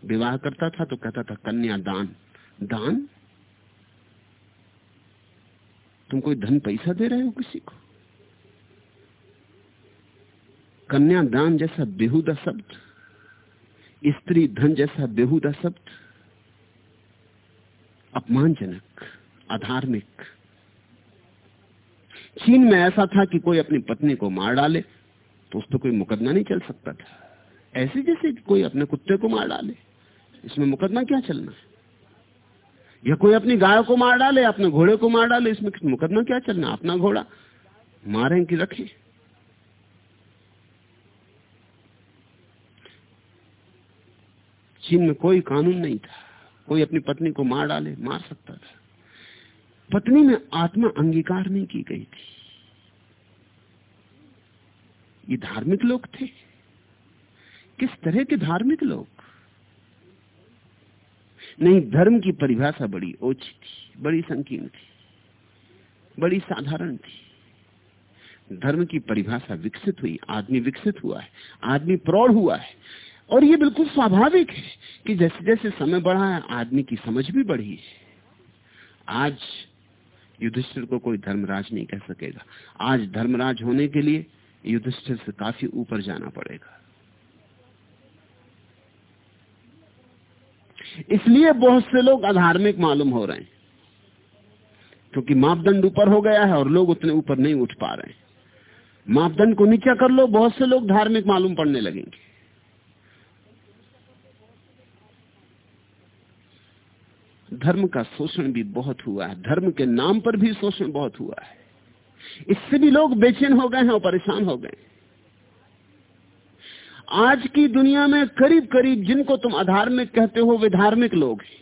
विवाह करता था तो कहता था, कन्या, दान। दान? तुम कोई धन पैसा दे रहे हो किसी को? कन्या दान जैसा बेहुदा शब्द, स्त्री धन जैसा बेहुदा शब्द, अपमानजनक, अधार्मिक। चीन में ऐसा था कि कोई अपनी पत्नी को मार डाले तो उस पर कोई मुकदमा नहीं चल सकता था। ऐसे जैसे कोई अपने कुत्ते को मार डाले, इसमें मुकदमा क्या चलना? है या कोई अपनी गाय को मार डाले, अपने घोड़े को मार डाले, इसमें मुकदमा क्या चलना? अपना घोड़ा मारें कि रखें? चीन में कोई कानून नहीं था, कोई अपनी पत्नी को मार डाले, मार सकता था। पत्नी में आत्मा अंगीकार नहीं की गई थी। ये धार्मिक लोग थे। किस तरह के धार्मिक लोग? नहीं, धर्म की परिभाषा बड़ी ओछी थी, बड़ी संकीर्ण थी, बड़ी साधारण थी। धर्म की परिभाषा विकसित हुई, आदमी विकसित हुआ है, आदमी प्रौढ़ हुआ है। और ये बिल्कुल स्वाभाविक है कि जैसे जैसे समय बढ़ा है, आदमी की समझ भी बढ़ी है। आज युधिष्ठिर को कोई धर्मराज नहीं कह सकेगा। आज धर्मराज होने के लिए युधिष्ठिर से काफ़ी ऊपर जाना पड़ेगा। इसलिए बहुत से लोग अधार्मिक मालूम हो रहे हैं, क्योंकि मापदंड ऊपर हो गया है और लोग उतने ऊपर नहीं उठ पा रहे हैं। मापदंड को नीचा कर लो, बहुत से लोग धार्मिक मालूम पड़ने लगेंगे। धर्म का शोषण भी बहुत हुआ है, धर्म के नाम पर भी शोषण बहुत हुआ है। इससे भी लोग बेचैन हो गए हैं और परेशान हो गए आज की दुनिया में करीब करीब जिनको तुम अधार्मिक कहते हो, वे धार्मिक लोग हैं।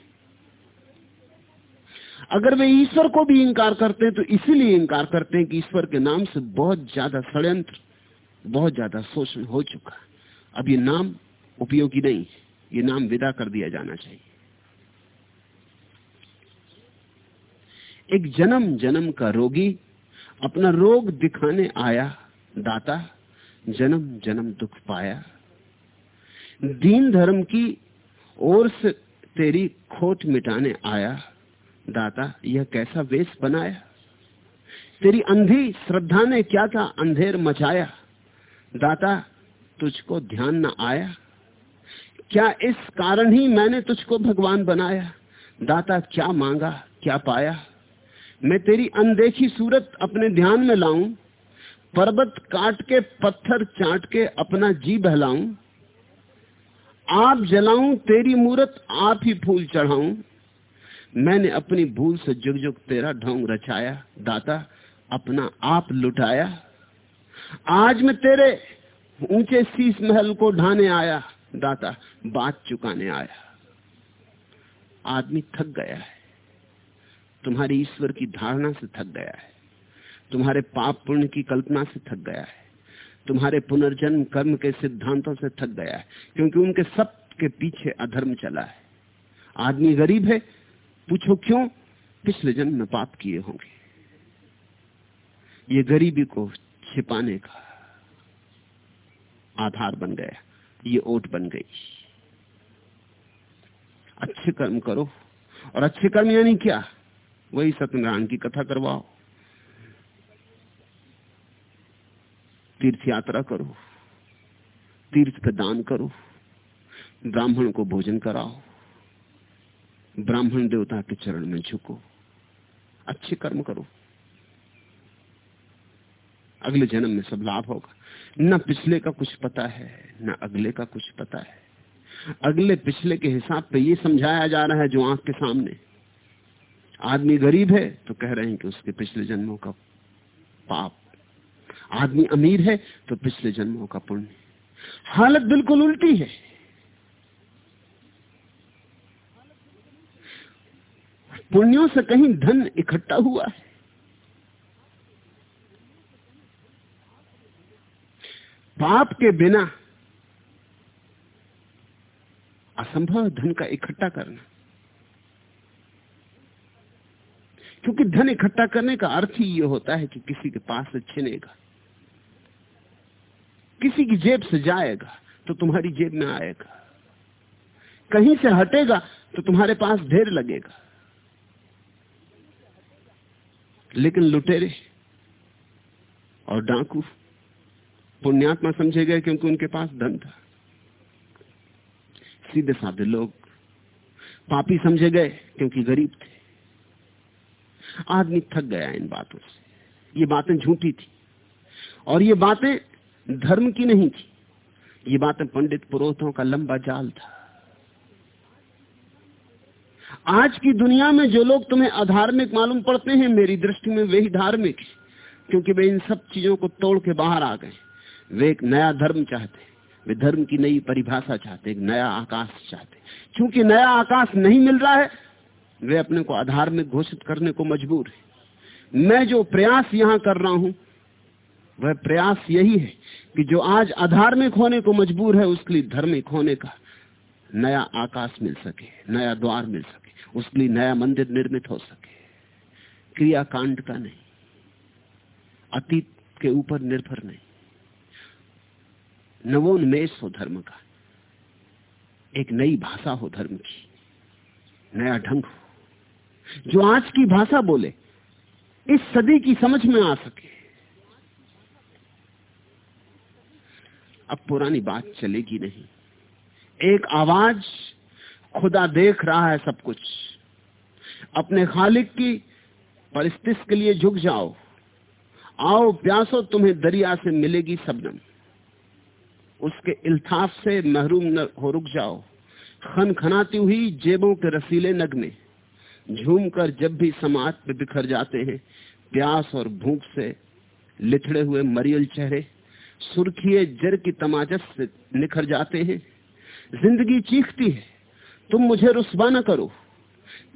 अगर वे ईश्वर को भी इंकार करते हैं तो इसीलिए इंकार करते हैं कि ईश्वर के नाम से बहुत ज़्यादा षड्यंत्र, बहुत ज़्यादा शोषण हो चुका अब ये नाम उपयोगी नहीं ये नाम विदा कर दिया जाना चाहिए। एक जन्म जन्म का रोगी अपना रोग दिखाने आया, दाता, जन्म जन्म दुख पाया। दीन धर्म की ओर से तेरी खोट मिटाने आया, दाता, यह कैसा वेश बनाया? तेरी अंधी श्रद्धा ने क्या क्या अंधेर मचाया? दाता, तुझको ध्यान न आया? क्या इस कारण ही मैंने तुझको भगवान बनाया? दाता, क्या मांगा, क्या पाया? मैं तेरी अनदेखी सूरत अपने ध्यान में लाऊं, पर्वत काट के पत्थर चाट के अपना जी बहलाऊं, आप जलाऊं, तेरी मूरत आप ही फूल चढ़ाऊं। मैंने अपनी भूल से जुग जुग तेरा ढोंग रचाया, दाता अपना आप लुटाया। आज मैं तेरे ऊँचे शीश महल को ढाने आया, दाता बात चुकाने आया। आदमी थक गया है। तुम्हारी ईश्वर की धारणा से थक गया है। तुम्हारे पाप पुण्य की कल्पना से थक गया है। तुम्हारे पुनर्जन्म कर्म के सिद्धांतों से थक गया है, क्योंकि उनके सब के पीछे अधर्म चला है। आदमी गरीब है, पूछो क्यों? पिछले जन्म में पाप किए होंगे। ये गरीबी को छिपाने का आधार बन गया, ये ओट बन गई। अच्छे कर्म करो, और अच्छे कर्म यानी क्या? वही सत्यनारायण की कथा करवाओ। तीर्थ यात्रा करो। तीर्थ पे दान करो। ब्राह्मण को भोजन कराओ। ब्राह्मण देवता के चरण में झुको। अच्छे कर्म करो। अगले जन्म में सब लाभ होगा। न पिछले का कुछ पता है, न अगले का कुछ पता है। अगले पिछले के हिसाब पे ये समझाया जा रहा है जो आँख के सामने। आदमी गरीब है तो कह रहे हैं कि उसके पिछले जन्मों का पाप। आदमी अमीर है तो पिछले जन्मों का पुण्य। हालत बिल्कुल उल्टी है। पुण्यों से कहीं धन इकट्ठा हुआ है। पाप के बिना असंभव धन का इकट्ठा करना। धन इकट्ठा करने का अर्थ ही ये होता है कि किसी के पास से छिनेगा। किसी की जेब से जाएगा तो तुम्हारी जेब में आएगा। कहीं से हटेगा तो तुम्हारे पास ढेर लगेगा। लेकिन लुटेरे और डाकू पुण्यात्मा समझे गए क्योंकि उनके पास धन था। सीधे साधे लोग पापी समझे गए क्योंकि गरीब थे। आदमी थक गया इन बातों से। ये बातें झूठी थी। और ये बातें धर्म की नहीं थी। ये बातें पंडित पुरोहितों का लंबा जाल था। आज की दुनिया में जो लोग तुम्हें अधार्मिक मालूम पड़ते हैं, मेरी दृष्टि में वे ही धार्मिक क्योंकि वे इन सब चीज़ों को तोड़ के बाहर आ गए। वे एक नया धर्म चाहते वे धर्म की नई परिभाषा चाहते एक नया आकाश चाहते क्योंकि नया आकाश नहीं मिल रहा है वे अपने को अधार्मिक घोषित करने को मजबूर है। मैं जो प्रयास यहाँ कर रहा हूँ, वह प्रयास यही है कि जो आज अधार्मिक होने को मजबूर है, उसके लिए धार्मिक होने का नया आकाश मिल सके, नया द्वार मिल सके, उसके लिए नया मंदिर निर्मित हो सके। क्रियाकांड का नहीं, अतीत के ऊपर निर्भर नहीं। नवोन्मेष हो धर्म का, एक नई भाषा हो धर्म की, नया ढंग हो। जो आज की भाषा बोले, इस सदी की समझ में आ सके। अब पुरानी बात चलेगी नहीं। एक आवाज़ खुदा देख रहा है सब कुछ। अपने खालिक की परिस्थिति के लिए झुक जाओ। आओ प्यासो, तुम्हें दरिया से मिलेगी सबनम। उसके इल्थाफ से महरूम न हो रुक जाओ। खन खनाती हुई जेबों के रसीले नगमे। झूम कर जब भी समाज पे बिखर जाते हैं, प्यास और भूख से लिथड़े हुए मरियल चेहरे, सुर्खिए जर की तमाजस से निखर जाते हैं। ज़िंदगी चीखती है, तुम मुझे रुस्वा न करो।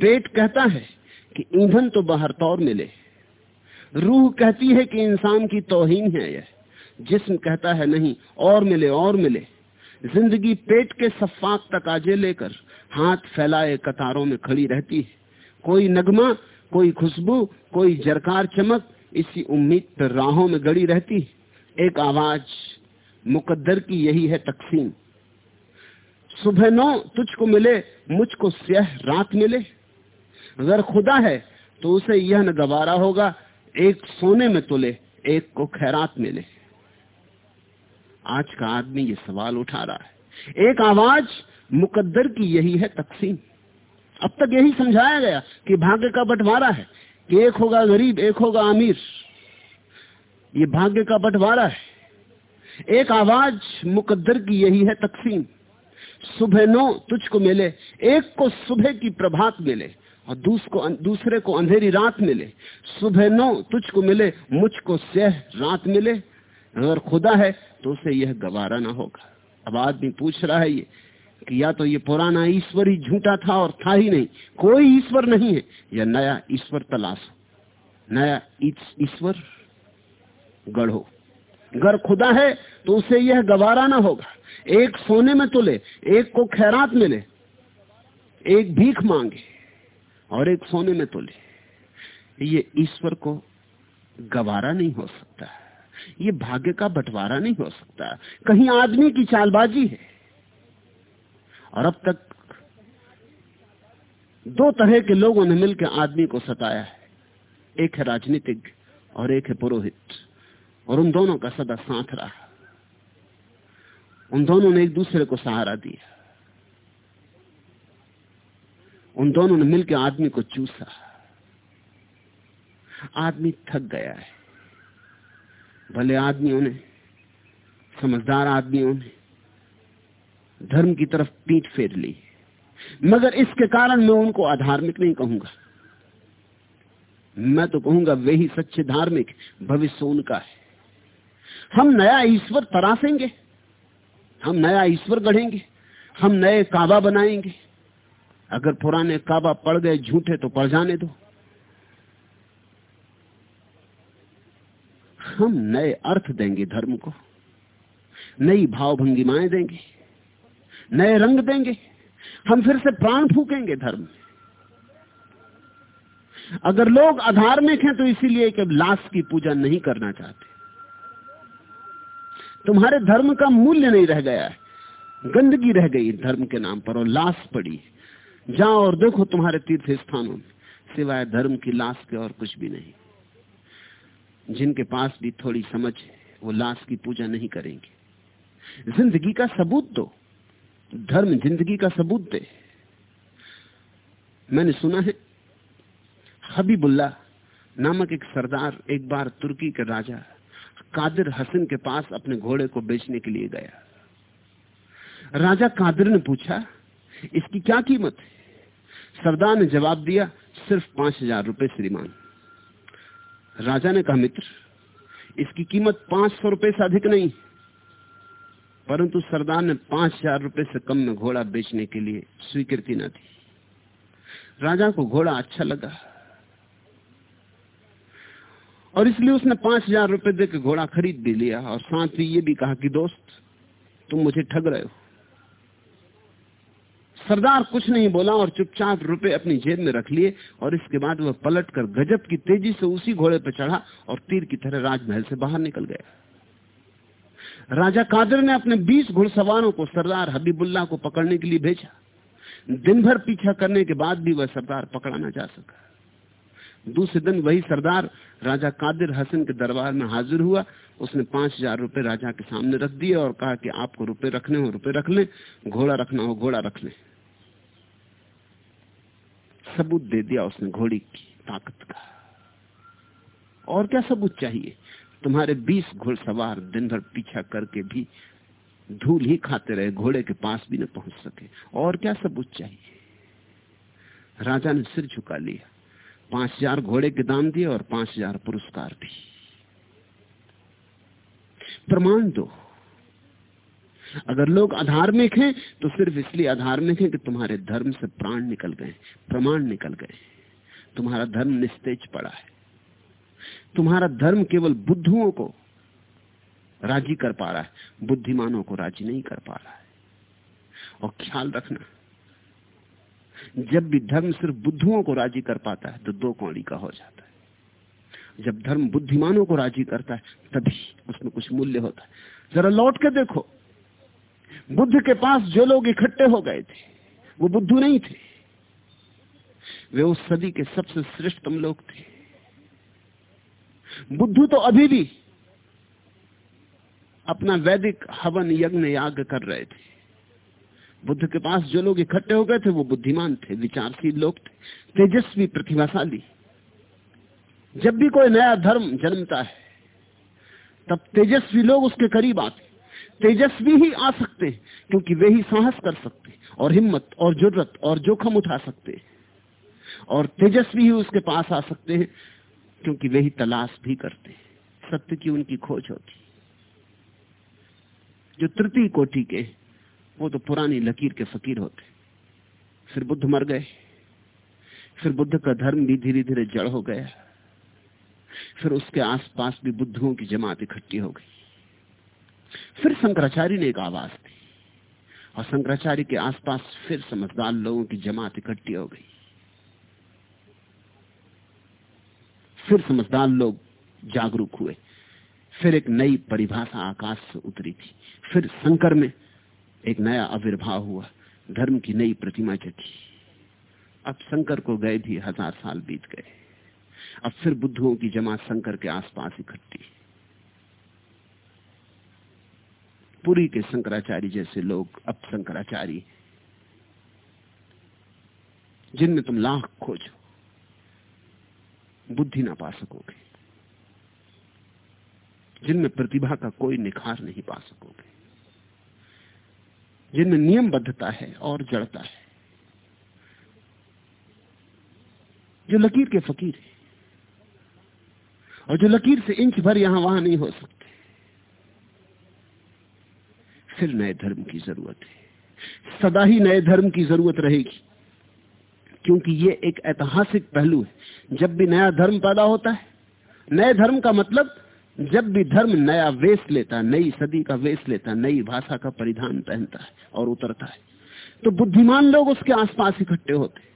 पेट कहता है कि ईंधन तो बाहर तौर मिले। रूह कहती है कि इंसान की तोहीन है यह। जिस्म कहता है नहीं, और मिले और मिले। ज़िंदगी पेट के सफाक तक आजे लेकर हाथ फैलाए कतारों में खड़ी रहती है। कोई नगमा, कोई खुशबू, कोई जरकार चमक, इसी उम्मीद पर राहों में गड़ी रहती एक आवाज़ मुकद्दर की यही है तकसीम। सुबह नौ तुझको मिले, मुझको सह रात मिले। अगर खुदा है तो उसे यह न गवारा होगा, एक सोने में तुले, एक को खैरात मिले। आज का आदमी ये सवाल उठा रहा है। एक आवाज़ मुकद्दर की यही है तकसीम। अब तक यही समझाया गया कि भाग्य का बंटवारा है। कि एक होगा गरीब, एक होगा अमीर। ये भाग्य का बंटवारा है। एक आवाज़ मुकद्दर की यही है तकसीम। सुबह नौ तुझको मिले, एक को सुबह की प्रभात मिले और को दूसरे को अंधेरी रात मिले। सुबह नो तुझको मिले, मुझको सह रात मिले। अगर खुदा है तो उसे यह गवारा ना होगा। अब आदमी पूछ रहा है ये कि या तो ये पुराना ईश्वर ही झूठा था और था ही नहीं। कोई ईश्वर नहीं है। या नया ईश्वर तलाश। नया ईश्वर गढ़ो अगर खुदा है तो उसे यह गवारा ना होगा। एक सोने में तुले, एक को खैरात मिले, एक भीख मांगे और एक सोने में तुले। ये ईश्वर को गवारा नहीं हो सकता। ये भाग्य का बंटवारा नहीं हो सकता। कहीं आदमी की चालबाजी है। और अब तक दो तरह के लोगों ने मिलकर आदमी को सताया है। एक है राजनीतिक और एक है पुरोहित। और उन दोनों का सदा साथ रहा। उन दोनों ने एक दूसरे को सहारा दिया। उन दोनों ने मिलकर आदमी को चूसा। आदमी थक गया है। भले आदमियों ने, समझदार आदमियों ने धर्म की तरफ़ पीठ फेर ली। मगर इसके कारण मैं उनको अधार्मिक नहीं कहूँगा। मैं तो कहूँगा वे ही सच्चे धार्मिक, भविष्य उनका है। हम नया ईश्वर तरासेंगे हम नया ईश्वर गढ़ेंगे, हम नए काबा बनाएँगे। अगर पुराने काबा पड़ गए, झूठे तो पड़ जाने दो। हम नए अर्थ देंगे धर्म को, नई भाव भंगिमाएँ देंगे। नए रंग देंगे। हम फिर से प्राण फूकेंगे धर्म। अगर लोग अधार्मिक हैं तो इसीलिए कि लाश की पूजा नहीं करना चाहते। तुम्हारे धर्म का मूल्य नहीं रह गया है। गंदगी रह गई धर्म के नाम पर और लाश पड़ी। जाओ और देखो तुम्हारे तीर्थ स्थानों में। सिवाय धर्म की लाश के और कुछ भी नहीं। जिनके पास भी थोड़ी समझ है, वो लाश की पूजा नहीं करेंगे। ज़िंदगी का सबूत दो। धर्म ज़िंदगी का सबूत दे। मैंने सुना है हबीबुल्ला नामक एक सरदार एक बार तुर्की के राजा कादिर हसन के पास अपने घोड़े को बेचने के लिए गया। राजा कादिर ने पूछा, इसकी क्या कीमत है? सरदार ने जवाब दिया, सिर्फ़ पाँच हज़ार रुपए श्रीमान। राजा ने कहा, मित्र, इसकी कीमत पाँच सौ रुपए से अधिक नहीं परंतु सरदार ने पाँच हज़ार रुपए से कम में घोड़ा बेचने के लिए स्वीकृति न दी। राजा को घोड़ा अच्छा लगा। और इसलिए उसने पाँच हज़ार रुपए देकर घोड़ा खरीद भी लिया और साथ ही ये भी कहा कि दोस्त, तुम मुझे ठग रहे हो। सरदार कुछ नहीं बोला और चुपचाप रुपए अपनी जेब में रख लिए और इसके बाद वह पलट कर गजब की तेज़ी से उसी घोड़े पर चढ़ा और तीर की तरह राजमहल से बाहर निकल गया। राजा कादर ने अपने बीस घुड़सवारों को सरदार हबीबुल्ला को पकड़ने के लिए भेजा। दिन भर पीछा करने के बाद भी वह सरदार पकड़ा ना जा सका। दूसरे दिन वही सरदार राजा कादिर हसन के दरबार में हाजिर हुआ। उसने पाँच हज़ार रुपए राजा के सामने रख दिए और कहा कि आपको रुपए रखने हो, रुपए रख लें, घोड़ा रखना हो, घोड़ा रख लें। सबूत दे दिया उसने घोड़ी की ताकत का। और क्या सबूत चाहिए? तुम्हारे बीस घुड़सवार दिन भर पीछा करके भी धूल ही खाते रहे, घोड़े के पास भी न पहुँच सके। और क्या सबूत चाहिए राजा ने सिर झुका लिया। पाँच हज़ार घोड़े के दाम दिए और पाँच हज़ार पुरस्कार भी। प्रमाण दो। अगर लोग अधार्मिक हैं तो सिर्फ़ इसलिए अधार्मिक हैं कि तुम्हारे धर्म से प्राण निकल गए, प्रमाण निकल गए। तुम्हारा धर्म निस्तेज पड़ा है। तुम्हारा धर्म केवल बुद्धुओं को राज़ी कर पा रहा है, बुद्धिमानों को राज़ी नहीं कर पा रहा है। और ख्याल रखना, जब भी धर्म सिर्फ़ बुद्धुओं को राज़ी कर पाता है तो दो कौड़ी का हो जाता है। जब धर्म बुद्धिमानों को राज़ी करता है, तभी उसमें कुछ मूल्य होता है। जरा लौट के देखो, बुद्ध के पास जो लोग इकट्ठे हो गए थे, वो बुद्धू नहीं थे। वे उस सदी के सबसे श्रेष्ठतम लोग थे। बुद्धू तो अभी भी अपना वैदिक हवन यज्ञ याग कर रहे थे। बुद्ध के पास जो लोग इकट्ठे हो गए थे, वो बुद्धिमान थे, विचारशील लोग थे, तेजस्वी, प्रतिभाशाली। जब भी कोई नया धर्म जन्मता है, तब तेजस्वी लोग उसके करीब आते। तेजस्वी ही आ सकते हैं, क्योंकि वे ही साहस कर सकते और हिम्मत, और ज़रूरत, और जोखम उठा सकते और तेजस्वी ही उसके पास आ सकते हैं क्योंकि वे ही तलाश भी करते हैं। सत्य की उनकी खोज होती जो तृतीय कोटि के वो तो पुरानी लकीर के फकीर होते फिर बुद्ध मर गए। फिर बुद्ध का धर्म भी धीरे धीरे जड़ हो गया। फिर उसके आसपास भी बुद्धुओं की जमात इकट्ठी हो गई। फिर शंकराचार्य ने एक आवाज़ दी। और शंकराचार्य के आसपास फिर समझदार लोगों की जमात इकट्ठी हो गई। फिर समझदार लोग जागरूक हुए। फिर एक नई परिभाषा आकाश से उतरी थी। फिर शंकर में एक नया आविर्भाव हुआ। धर्म की नई प्रतिमा जगी। अब शंकर को गए भी हज़ार साल बीत गए। अब फिर बुद्धुओं की जमात शंकर के आसपास इकट्ठी। पुरी के शंकराचार्य जैसे लोग अब शंकराचार्य, जिनमें तुम लाख खोजो। बुद्धि ना पा सकोगे। जिनमें प्रतिभा का कोई निखार नहीं पा सकोगे। जिनमें नियमबद्धता है और जड़ता है। जो लकीर के फकीर है। और जो लकीर से इंच भर यहाँ वहाँ नहीं हो सकते। फिर नए धर्म की ज़रूरत है। सदा ही नए धर्म की ज़रूरत रहेगी। क्योंकि ये एक ऐतिहासिक पहलू है। जब भी नया धर्म पैदा होता है, नए धर्म का मतलब जब भी धर्म नया वेश लेता नई सदी का वेश लेता नई भाषा का परिधान पहनता है और उतरता है तो बुद्धिमान लोग उसके आसपास इकट्ठे होते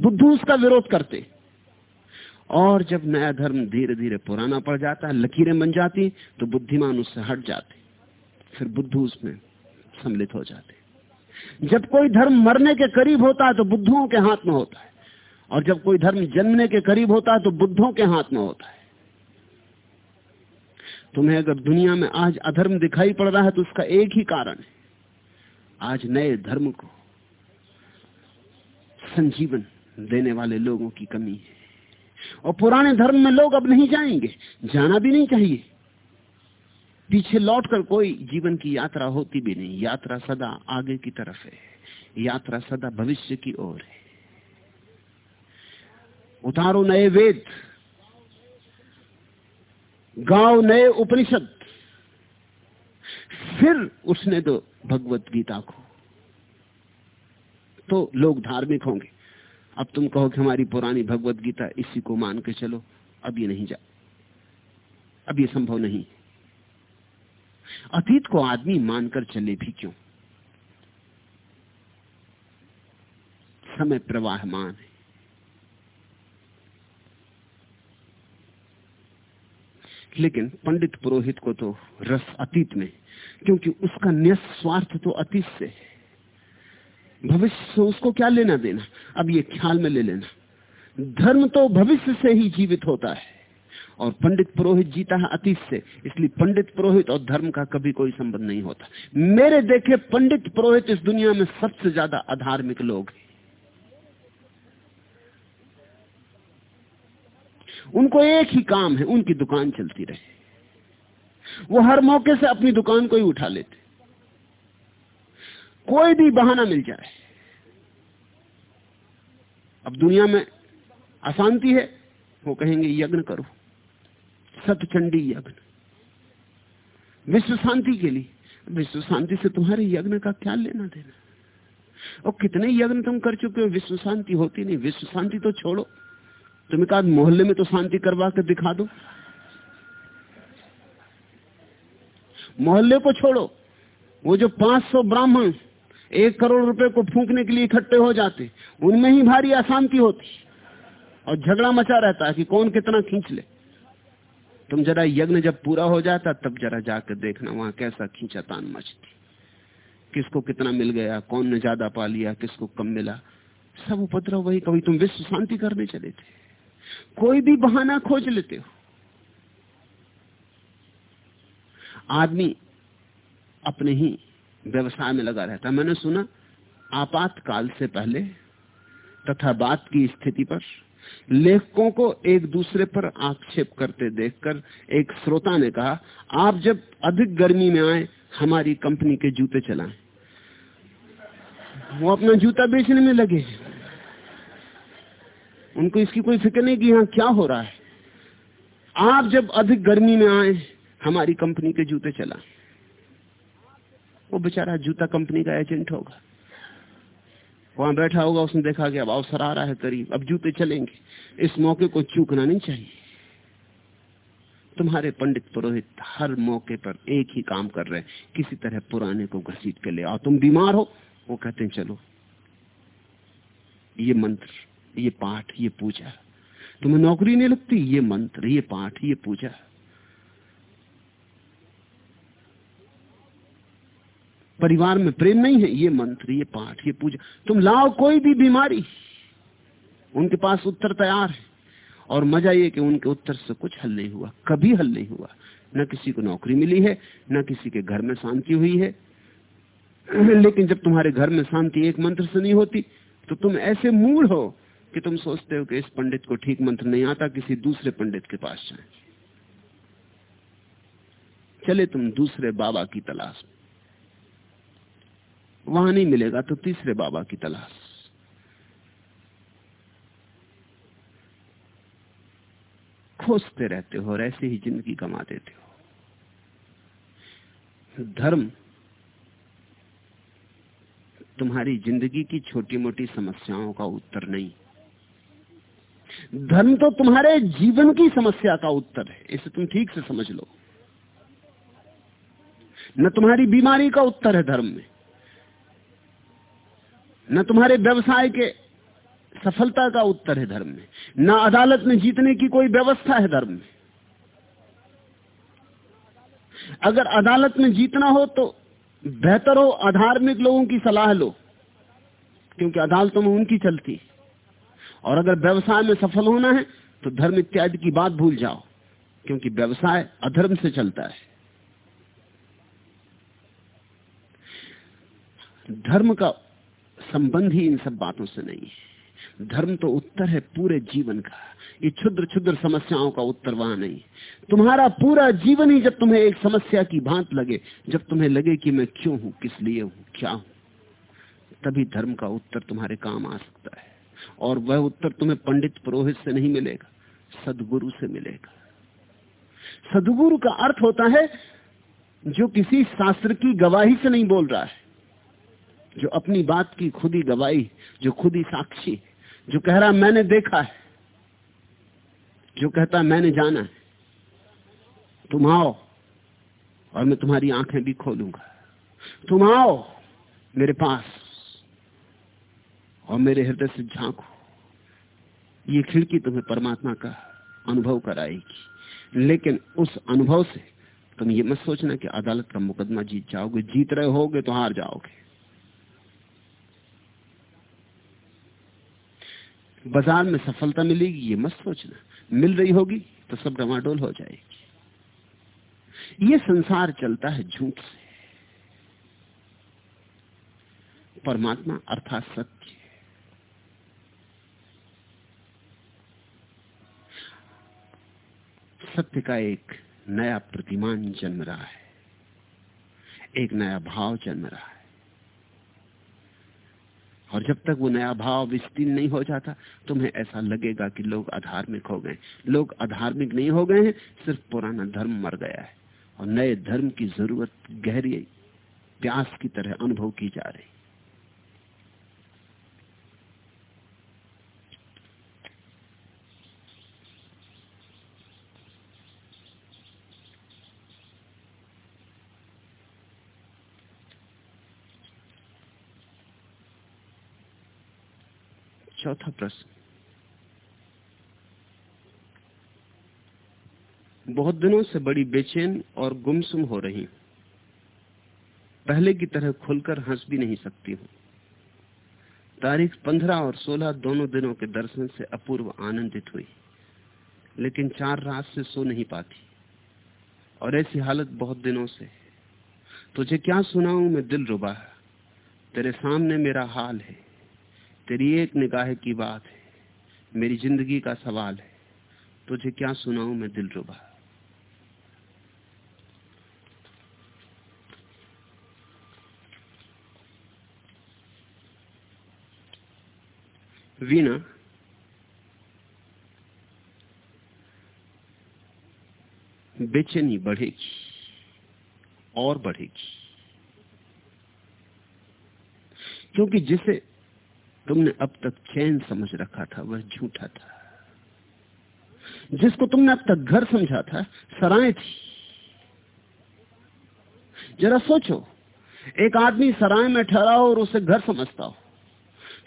बुद्धू उसका विरोध करते और जब नया धर्म धीरे धीरे पुराना पड़ जाता है, लकीरें बन जाती तो बुद्धिमान उससे हट जाते फिर बुद्धू उसमें सम्मिलित हो जाते जब कोई धर्म मरने के करीब होता है तो बुद्धुओं के हाथ में होता है। और जब कोई धर्म जन्मने के करीब होता है तो बुद्धों के हाथ में होता है। तुम्हें अगर दुनिया में आज अधर्म दिखाई पड़ रहा है तो उसका एक ही कारण है। आज नए धर्म को संजीवन देने वाले लोगों की कमी है। और पुराने धर्म में लोग अब नहीं जाएँगे, जाना भी नहीं चाहिए। पीछे लौटकर कोई जीवन की यात्रा होती भी नहीं। यात्रा सदा आगे की तरफ़ है। यात्रा सदा भविष्य की ओर है। उतारो नए वेद। गाओ नए उपनिषद। फिर उसने दो भगवत गीता को। तो लोग धार्मिक होंगे। अब तुम कहो कि हमारी पुरानी भगवत गीता इसी को मान के चलो, अब ये नहीं जा। अब ये संभव नहीं अतीत को आदमी मानकर चले भी क्यों? समय प्रवाहमान है। लेकिन पंडित पुरोहित को तो रस अतीत में, क्योंकि उसका निस्वार्थ तो अतीत से है। भविष्य से उसको क्या लेना देना? अब ये ख्याल में ले लेना। धर्म तो भविष्य से ही जीवित होता है, और पंडित पुरोहित जीता है अतीत से, इसलिए पंडित पुरोहित और धर्म का कभी कोई संबंध नहीं होता। मेरे देखे पंडित पुरोहित इस दुनिया में सबसे ज़्यादा अधार्मिक लोग हैं। उनको एक ही काम है, उनकी दुकान चलती रहे। वो हर मौके से अपनी दुकान को ही उठा लेते। कोई भी बहाना मिल जाए। अब दुनिया में अशांति है, वो कहेंगे, यज्ञ करो। सतचंडी यज्ञ। विश्व शांति के लिए। विश्व शांति से तुम्हारे यज्ञ का क्या लेना देना? और कितने यज्ञ तुम कर चुके हो, विश्व शांति होती नहीं। विश्व शांति तो छोड़ो। तुम्हें कहा, मोहल्ले में तो शांति करवा कर दिखा दो। मोहल्ले को छोड़ो। वो जो 500 ब्राह्मण एक करोड़ रुपए को फूकने के लिए इकट्ठे हो जाते, उनमें ही भारी अशांति होती। और झगड़ा मचा रहता है कि कौन कितना खींच ले। तुम जरा यज्ञ जब पूरा हो जाता, तब जरा जाकर देखना वहाँ कैसा खींचा तान मचती। किसको कितना मिल गया, कौन ने ज़्यादा पा लिया, किसको कम मिला। सब उपद्रव वही, कभी तुम विश्व शांति करने चले थे। कोई भी बहाना खोज लेते हो। आदमी अपने ही व्यवसाय में लगा रहता मैंने सुना, आपातकाल से पहले तथा बात की स्थिति पर लेखकों को एक दूसरे पर आक्षेप करते देखकर एक श्रोता ने कहा, आप जब अधिक गर्मी में आए, हमारी कंपनी के जूते चलाएँ। वो अपना जूता बेचने में लगे उनको इसकी कोई फ़िक्र नहीं कि यहाँ क्या हो रहा है। आप जब अधिक गर्मी में आए, हमारी कंपनी के जूते चला। वो बेचारा जूता कंपनी का एजेंट होगा। वहाँ बैठा होगा, उसने देखा कि अब अवसर आ रहा है करीब, अब जूते चलेंगे। इस मौके को चूकना नहीं चाहिए। तुम्हारे पंडित पुरोहित हर मौके पर एक ही काम कर रहे हैं। किसी तरह पुराने को घसीट के ले आओ। तुम बीमार हो, वो कहते हैं, चलो, ये मंत्र ये पाठ, ये पूजा। तुम्हें नौकरी नहीं लगती? ये मंत्र, ये पाठ, ये पूजा। परिवार में प्रेम नहीं है? ये मंत्र, ये पाठ, ये पूजा। तुम लाओ कोई भी बीमारी। उनके पास उत्तर तैयार है। और मज़ा ये कि उनके उत्तर से कुछ हल नहीं हुआ। कभी हल नहीं हुआ। न किसी को नौकरी मिली है, न किसी के घर में शांति हुई है। (clears throat) लेकिन जब तुम्हारे घर में शांति एक मंत्र से नहीं होती तो तुम ऐसे मूड हो कि तुम सोचते हो कि इस पंडित को ठीक मंत्र नहीं आता, किसी दूसरे पंडित के पास जाए। चले तुम दूसरे बाबा की तलाश। वहाँ नहीं मिलेगा तो तीसरे बाबा की तलाश। खोजते रहते हो और ऐसे ही ज़िंदगी कमा देते हो। धर्म तुम्हारी ज़िंदगी की छोटी मोटी समस्याओं का उत्तर नहीं। धर्म तो तुम्हारे जीवन की समस्या का उत्तर है। इसे तुम ठीक से समझ लो। न तुम्हारी बीमारी का उत्तर है धर्म में। न तुम्हारे व्यवसाय के सफलता का उत्तर है धर्म में। न अदालत में जीतने की कोई व्यवस्था है धर्म में। अगर अदालत में जीतना हो तो बेहतर हो, अधार्मिक लोगों की सलाह लो। क्योंकि अदालतों में उनकी चलती और अगर व्यवसाय में सफल होना है तो धर्म इत्यादि की बात भूल जाओ, क्योंकि व्यवसाय अधर्म से चलता है। धर्म का संबंध ही इन सब बातों से नहीं है। धर्म तो उत्तर है पूरे जीवन का। ये क्षुद्र क्षुद्र समस्याओं का उत्तर वहाँ नहीं तुम्हारा पूरा जीवन ही जब तुम्हें एक समस्या की भांत लगे, जब तुम्हें लगे कि मैं क्यों हूँ, किस लिए हूँ, क्या हूँ, तभी धर्म का उत्तर तुम्हारे काम आ सकता है। और वह उत्तर तुम्हें पंडित पुरोहित से नहीं मिलेगा, सदगुरु से मिलेगा। सदगुरु का अर्थ होता है, जो किसी शास्त्र की गवाही से नहीं बोल रहा है, जो अपनी बात की खुद ही गवाही, जो खुद ही साक्षी, जो कह रहा मैंने देखा है, जो कहता मैंने जाना है, तुम आओ और मैं तुम्हारी आँखें भी खोलूँगा। तुम आओ मेरे पास। और मेरे हृदय से झांको। ये खिड़की तुम्हें परमात्मा का अनुभव कराएगी। लेकिन उस अनुभव से तुम ये मत सोचना कि अदालत का मुकदमा जीत जाओगे। जीत रहे होगे तो हार जाओगे। बाज़ार में सफलता मिलेगी, ये मत सोचना। मिल रही होगी तो सब डमाडोल हो जाएगी। ये संसार चलता है झूठ से। परमात्मा अर्थात सत्य। सत्य का एक नया प्रतिमान जन्म रहा है। एक नया भाव जन्म रहा है। और जब तक वो नया भाव विस्तीर्ण नहीं हो जाता, तुम्हें ऐसा लगेगा कि लोग अधार्मिक हो गए। लोग अधार्मिक नहीं हो गए हैं, सिर्फ़ पुराना धर्म मर गया है। और नए धर्म की ज़रूरत, गहरी, प्यास की तरह अनुभव की जा रही चौथा प्रश्न। बहुत दिनों से बड़ी बेचैन और गुमसुम हो रही पहले की तरह खुलकर हंस भी नहीं सकती हूँ। तारीख पंद्रह और सोलह दोनों दिनों के दर्शन से अपूर्व आनंदित हुई, लेकिन चार रात से सो नहीं पाती। और ऐसी हालत बहुत दिनों से। तुझे क्या सुनाऊं मैं दिल रुबा। तेरे सामने मेरा हाल है। तेरी एक निगाह की बात है। मेरी ज़िंदगी का सवाल है। तुझे क्या सुनाऊं मैं दिल रुबा वीणा, बेचैनी बढ़ेगी और बढ़ेगी। क्योंकि जिसे तुमने अब तक चैन समझ रखा था, वह झूठा था। जिसको तुमने अब तक घर समझा था, सराय थी। जरा सोचो, एक आदमी सराय में ठहरा हो और उसे घर समझता हो,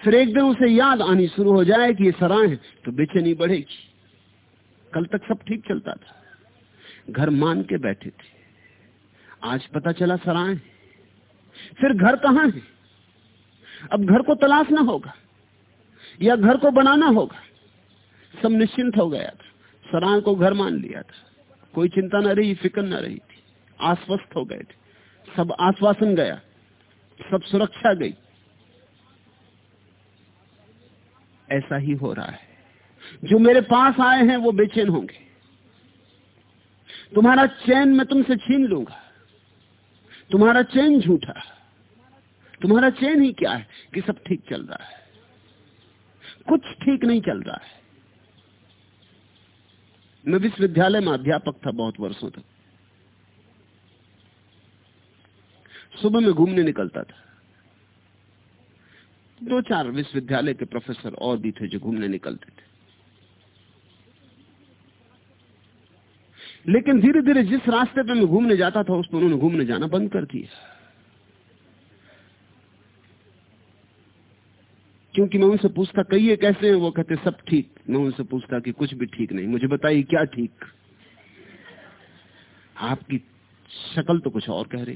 फिर एक दिन उसे याद आनी शुरू हो जाए कि ये सराय है तो बेचैनी बढ़ेगी। कल तक सब ठीक चलता था। घर मान के बैठे थे। आज पता चला सराय फिर घर कहाँ है? अब घर को तलाशना होगा, या घर को बनाना होगा। सब निश्चिंत हो गया था। सराय को घर मान लिया था। कोई चिंता न रही, फ़िक्र न रही थी। आश्वस्त हो गए थे। सब आश्वासन गया। सब सुरक्षा गई। ऐसा ही हो रहा है। जो मेरे पास आए हैं, वो बेचैन होंगे। तुम्हारा चैन मैं तुमसे छीन लूँगा। तुम्हारा चैन झूठा। तुम्हारा चैन ही क्या है कि सब ठीक चल रहा है? कुछ ठीक नहीं चल रहा है। मैं विश्वविद्यालय में अध्यापक था बहुत वर्षों तक। सुबह में घूमने निकलता था। दो चार विश्वविद्यालय के प्रोफेसर और भी थे जो घूमने निकलते थे। लेकिन धीरे धीरे जिस रास्ते पे मैं घूमने जाता था, उस पर उन्होंने घूमने जाना बंद कर दिया। क्योंकि मैं उनसे पूछता, कहिए, कैसे हैं? वो कहते, सब ठीक। मैं उनसे पूछता कि, कुछ भी ठीक नहीं। मुझे बताइए, क्या ठीक? आपकी शक्ल तो कुछ और कह रही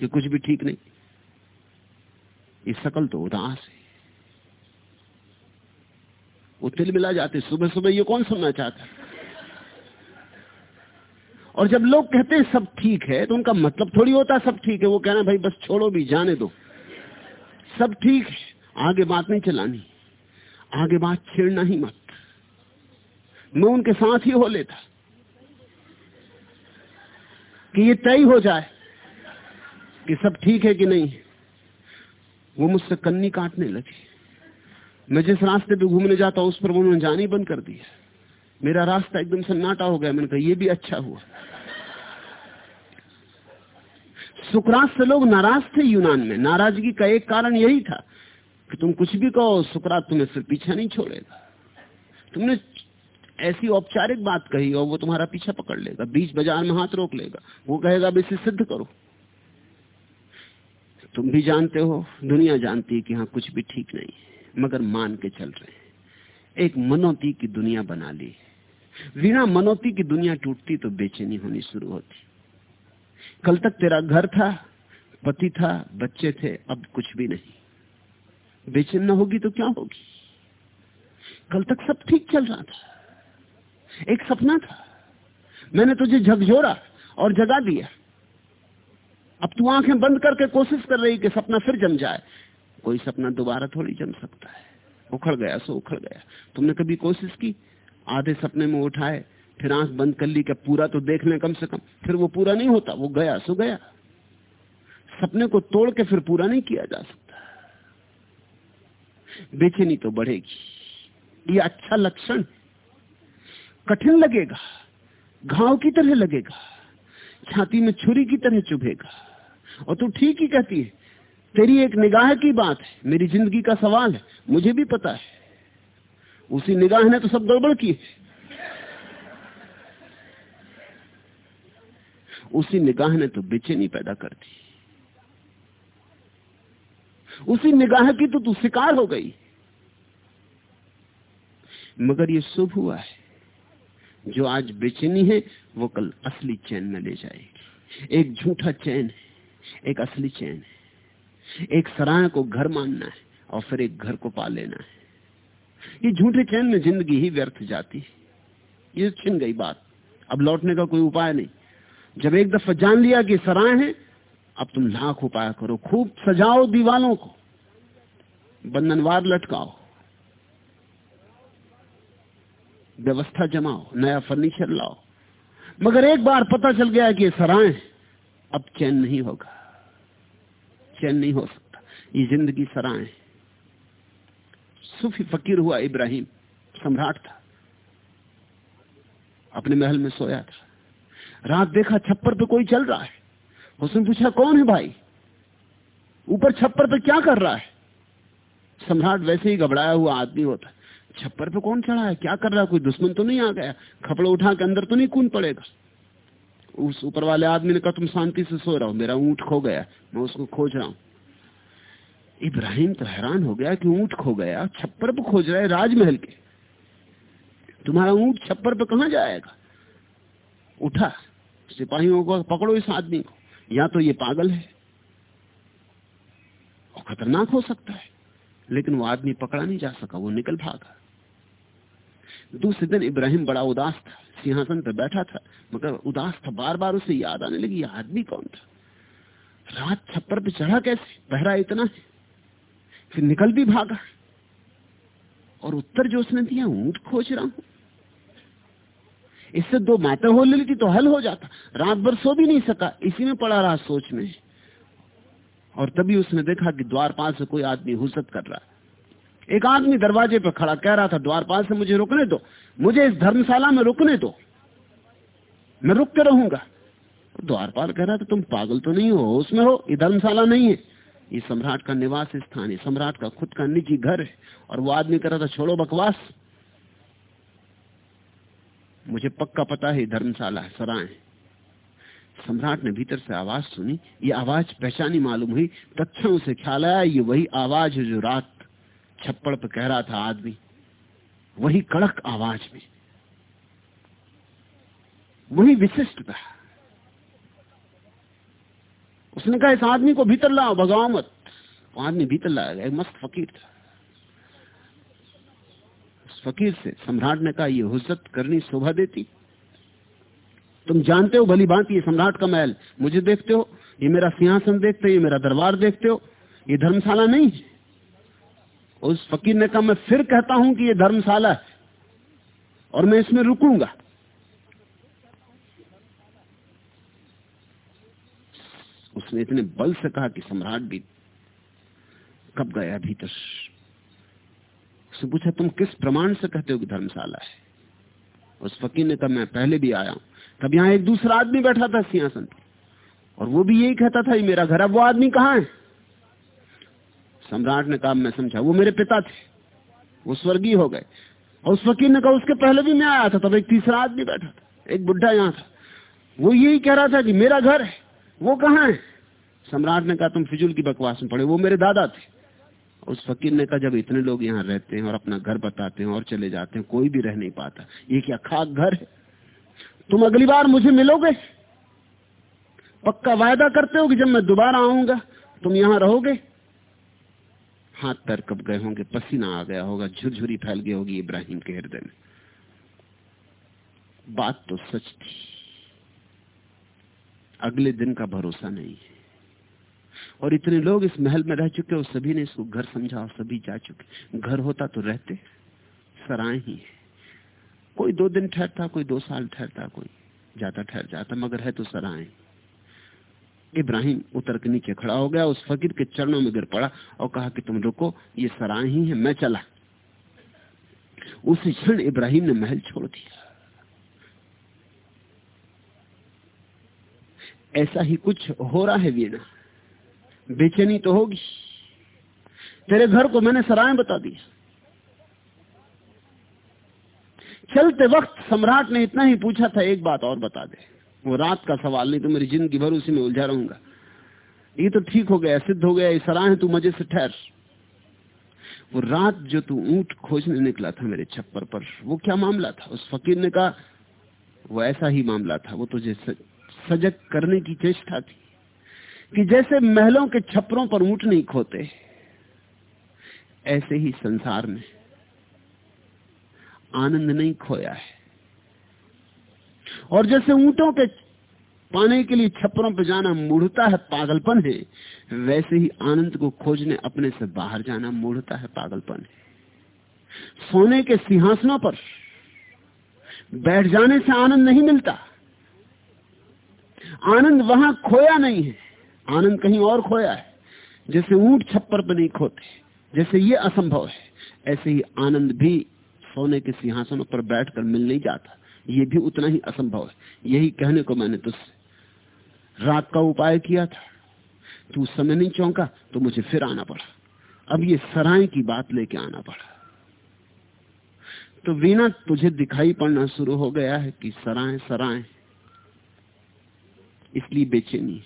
कि कुछ भी ठीक नहीं। ये शकल तो उदास है। वो तिल मिला जाते सुबह सुबह ये कौन सुनना चाहता और जब लोग कहते हैं, सब ठीक है तो उनका मतलब थोड़ी होता, सब ठीक है। वो कहना, भाई, बस छोड़ो भी, जाने दो। सब ठीक है आगे बात नहीं चलानी, आगे बात छेड़ना ही मत। मैं उनके साथ ही हो लेता कि ये तय हो जाए कि सब ठीक है कि नहीं। वो मुझसे कन्नी काटने लगी। मैं जिस रास्ते पे घूमने जाता उस पर उन्होंने जानी बंद कर दिया मेरा रास्ता एकदम सन्नाटा हो गया। मैंने कहा, ये भी अच्छा हुआ। सुकरात से लोग नाराज़ थे यूनान में। नाराज़गी का एक कारण यही था कि तुम कुछ भी कहो, सुकरात तुम्हें फिर पीछा नहीं छोड़ेगा। तुमने ऐसी औपचारिक बात कही और वो तुम्हारा पीछा पकड़ लेगा, बीच बाज़ार में हाथ रोक लेगा। वो कहेगा, अब इसे सिद्ध करो। तुम भी जानते हो, दुनिया जानती है कि हाँ कुछ भी ठीक नहीं मगर मान के चल रहे हैं। एक मनोती की दुनिया बना ली। बिना मनोती की दुनिया टूटती तो बेचैनी होनी शुरू होती। कल तक तेरा घर था, पति था, बच्चे थे, अब कुछ भी नहीं। बेचैन न होगी तो क्या होगी? कल तक सब ठीक चल रहा था। एक सपना था। मैंने तुझे झकझोरा और जगा दिया। अब तू आँखें बंद करके कोशिश कर रही कि सपना फिर जम जाए। कोई सपना दोबारा थोड़ी जम सकता है। उखड़ गया, सो उखड़ गया। तुमने कभी कोशिश की? आधे सपने में उठाए, फिर आँख बंद कर ली कि पूरा तो देख लें कम से कम। फिर वो पूरा नहीं होता, वो गया, सो गया। सपने को तोड़ के फिर पूरा नहीं किया जा सकता। बेचैनी तो बढ़ेगी। ये अच्छा लक्षण कठिन लगेगा, घाव की तरह लगेगा, छाती में छुरी की तरह चुभेगा। और तू ठीक ही कहती है, तेरी एक निगाह की बात है, मेरी ज़िंदगी का सवाल है, मुझे भी पता है। उसी निगाह ने तो सब गड़बड़ की है। उसी निगाह ने तो बेचैनी पैदा कर दी। उसी निगाह की तो तू शिकार हो गई। मगर ये शुभ हुआ है। जो आज बेचैनी है, वो कल असली चैन में ले जाएगी। एक झूठा चैन है, एक असली चैन है। एक सराय को घर मानना है और फिर एक घर को पा लेना है। ये झूठे चैन में ज़िंदगी ही व्यर्थ जाती है। ये छिन गई बात। अब लौटने का कोई उपाय नहीं। जब एक दफ़ा जान लिया कि सराय है अब तुम लाख उपाय करो, खूब सजाओ दीवालों को बंधनवार लटकाओ, व्यवस्था जमाओ, नया फर्नीचर लाओ। मगर एक बार पता चल गया कि सराय अब चैन नहीं होगा, चैन नहीं हो सकता। ये ज़िंदगी सराय सूफी फकीर हुआ इब्राहिम, सम्राट था। अपने महल में सोया था। रात देखा छप्पर पे कोई चल रहा है। उसने पूछा, कौन है भाई? ऊपर छप्पर पे क्या कर रहा है? सम्राट वैसे ही घबराया हुआ आदमी होता। है छप्पर पे कौन चढ़ा है? क्या कर रहा है? कोई दुश्मन तो नहीं आ गया? खपड़े उठा के अंदर तो नहीं कूद पड़ेगा? उस ऊपर वाले आदमी ने कहा, तुम शांति से सो रहा हो मेरा ऊँट खो गया, मैं उसको खोज रहा हूँ। इब्राहिम तो हैरान हो गया कि ऊँट खो गया, छप्पर पे खोज रहा है राजमहल के। तुम्हारा ऊँट छप्पर पे कहा जाएगा? उठा, सिपाहियों को पकड़ो इस आदमी को। या तो ये पागल है और खतरनाक हो सकता है, लेकिन वो आदमी पकड़ा नहीं जा सका, वो निकल भागा। दूसरे दिन इब्राहिम बड़ा उदास था, सिंहासन पर बैठा था, मगर उदास था बार बार उसे याद आने लगी ये आदमी कौन था? रात छप्पर पे चढ़ा कैसे? पहरा इतना है। फिर निकल भी भागा। और उत्तर जो उसने दिया, ऊँट खोज रहा हूँ। इससे दो बातें हो लेती तो हल हो जाता। रात भर सो भी नहीं सका। इसी में पड़ा रहा सोच में। और तभी उसने देखा कि द्वारपाल से कोई आदमी हुसत कर रहा एक आदमी दरवाजे पर खड़ा कह रहा था, द्वारपाल से मुझे रुकने दो। मुझे इस धर्मशाला में रुकने दो। मैं रुक के रहूँगा। द्वारपाल कह रहा था, तुम पागल तो नहीं हो, उसमें हो। ये धर्मशाला नहीं है। ये सम्राट का निवास स्थान है। सम्राट का खुद का निजी घर है। और वो आदमी कह रहा था, छोड़ो बकवास। मुझे पक्का पता है, धर्मशाला सराय सम्राट ने भीतर से आवाज़ सुनी, ये आवाज़ पहचानी मालूम हुई तत्म उसे ख्याल आया, ये वही आवाज़ है जो रात छप्पड़ पर कह रहा था आदमी। वही कड़क आवाज़ में। वही विशिष्ट था। उसने कहा, इस आदमी को भीतर लाओ, भगाओ मत। वो आदमी भीतर लाया गया मस्त फकीर था। फकीर से, सम्राट ने कहा, ये हुज्जत करनी शोभा देती। तुम जानते हो भली बात ये सम्राट का महल। मुझे देखते हो, ये मेरा सिंहासन देखते हो, ये मेरा दरबार देखते हो। ये धर्मशाला नहीं उस फकीर ने कहा, मैं फिर कहता हूँ कि ये धर्मशाला है और मैं इसमें रुकूँगा। उसने इतने बल से कहा कि सम्राट भी कब गया भीतर। उसने पूछा, तुम किस प्रमाण से कहते हो कि धर्मशाला है? उस फकीर ने कहा, मैं पहले भी आया हूँ। तब यहाँ एक दूसरा आदमी बैठा था सिंहासन और वो भी यही कहता था मेरा घर वो आदमी कहाँ है? सम्राट ने कहा, मैं समझा, वो मेरे पिता थे। वो स्वर्गीय हो गए। और उस फकीर ने कहा, उसके पहले भी मैं आया था। तब एक तीसरा आदमी बैठा था, एक बुढ़ा यहाँ था। वो यही कह रहा था कि, मेरा घर है, वो कहाँ है? सम्राट ने कहा, तुम फिजुल की बकवास में पड़े वो मेरे दादा थे। उस फकीर ने कहा, जब इतने लोग यहाँ रहते हैं और अपना घर बताते हैं और चले जाते हैं, कोई भी रह नहीं पाता। ये क्या खाक घर है? तुम अगली बार मुझे मिलोगे? पक्का वायदा करते हो कि जब मैं दोबारा आऊँगा, तुम यहाँ रहोगे? हाथ पैर कब गए होंगे? पसीना आ गया होगा, झुरझुरी फैल गई होगी इब्राहिम के हृदय में। बात तो सच थी। अगले दिन का भरोसा नहीं है। और इतने लोग इस महल में रह चुके और सभी ने इसको घर समझा और सभी जा चुके। घर होता तो रहते, सराय ही है। कोई दो दिन ठहरता, कोई दो साल ठहरता, कोई ज़्यादा ठहर जाता, मगर है तो सराय। इब्राहिम उतर के नीचे खड़ा हो गया, उस फकीर के चरणों में गिर पड़ा और कहा कि तुम रुको, ये सराय ही है, मैं चला। उसी क्षण इब्राहिम ने महल छोड़ दिया। ऐसा ही कुछ हो रहा है वीणा। बेचैनी तो होगी। तेरे घर को मैंने सराय बता दिया चलते वक्त सम्राट ने इतना ही पूछा था, एक बात और बता दे। वो रात का सवाल नहीं तो मेरी ज़िंदगी भर उसी में उलझा रहूँगा। ये तो ठीक हो गया, सिद्ध हो गया, ये सराय तू मज़े से ठहर। वो रात जो तू ऊँट खोजने निकला था मेरे छप्पर पर, वो क्या मामला था? उस फकीर ने कहा, वो ऐसा ही मामला था, वो तुझे सजग करने की चेष्टा थी। कि जैसे महलों के छपरों पर ऊँट नहीं खोते, ऐसे ही संसार में आनंद नहीं खोया है। और जैसे ऊंटों के पाने के लिए छपरों पर जाना मूढ़ता है, पागलपन है, वैसे ही आनंद को खोजने अपने से बाहर जाना मूढ़ता है, पागलपन है। सोने के सिंहासनों पर बैठ जाने से आनंद नहीं मिलता। आनंद वहाँ खोया नहीं है। आनंद कहीं और खोया है। जैसे ऊँट छप्पर पर नहीं खोते, जैसे ये असंभव है, ऐसे ही आनंद भी सोने के सिंहासन पर बैठकर मिल नहीं जाता। ये भी उतना ही असंभव है। यही कहने को मैंने तुझसे रात का उपाय किया था। तू समय नहीं चौंका तो मुझे फिर आना पड़ा। अब ये सराय की बात लेके आना पड़ा। तो वीणा, तुझे दिखाई पड़ना शुरू हो गया है कि सराय सराय। इसलिए बेचैनी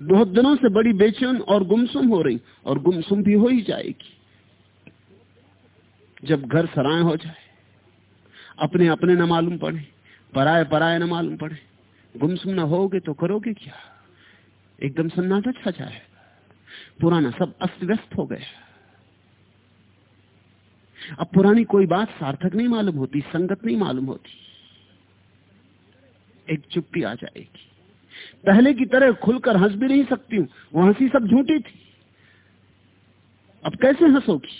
बहुत दिनों से बड़ी बेचैन और गुमसुम हो रही, और गुमसुम भी हो ही जाएगी। जब घर सराय हो जाए, अपने अपने न मालूम पड़े, पराए पराए न मालूम पड़े, गुमसुम न होगे तो करोगे क्या? एकदम सन्नाटा छा जाए पुराना सब अस्त व्यस्त हो गया। अब पुरानी कोई बात सार्थक नहीं मालूम होती, संगत नहीं मालूम होती। एक चुप्पी आ जाएगी। पहले की तरह खुलकर हंस भी नहीं सकती हूँ। वो हँसी सब झूठी थी। अब कैसे हंसोगी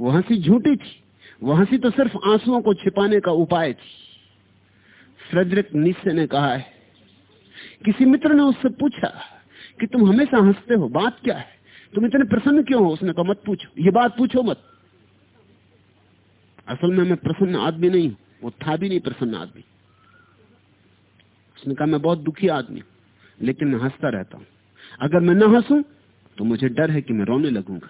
वो हँसी झूठी थी। वो हँसी तो सिर्फ़ आंसुओं को छिपाने का उपाय थी। फ्रेडरिक निश्चय ने कहा है, किसी मित्र ने उससे पूछा कि तुम हमेशा हँसते हो, बात क्या है? तुम इतने प्रसन्न क्यों हो? उसने कहा, मत पूछो। ये बात पूछो मत। असल में मैं प्रसन्न आदमी नहीं वो था भी नहीं प्रसन्न आदमी। उसने कहा, मैं बहुत दुखी आदमी लेकिन मैं हंसता रहता हूँ। अगर मैं न हंसू तो मुझे डर है कि मैं रोने लगूँगा।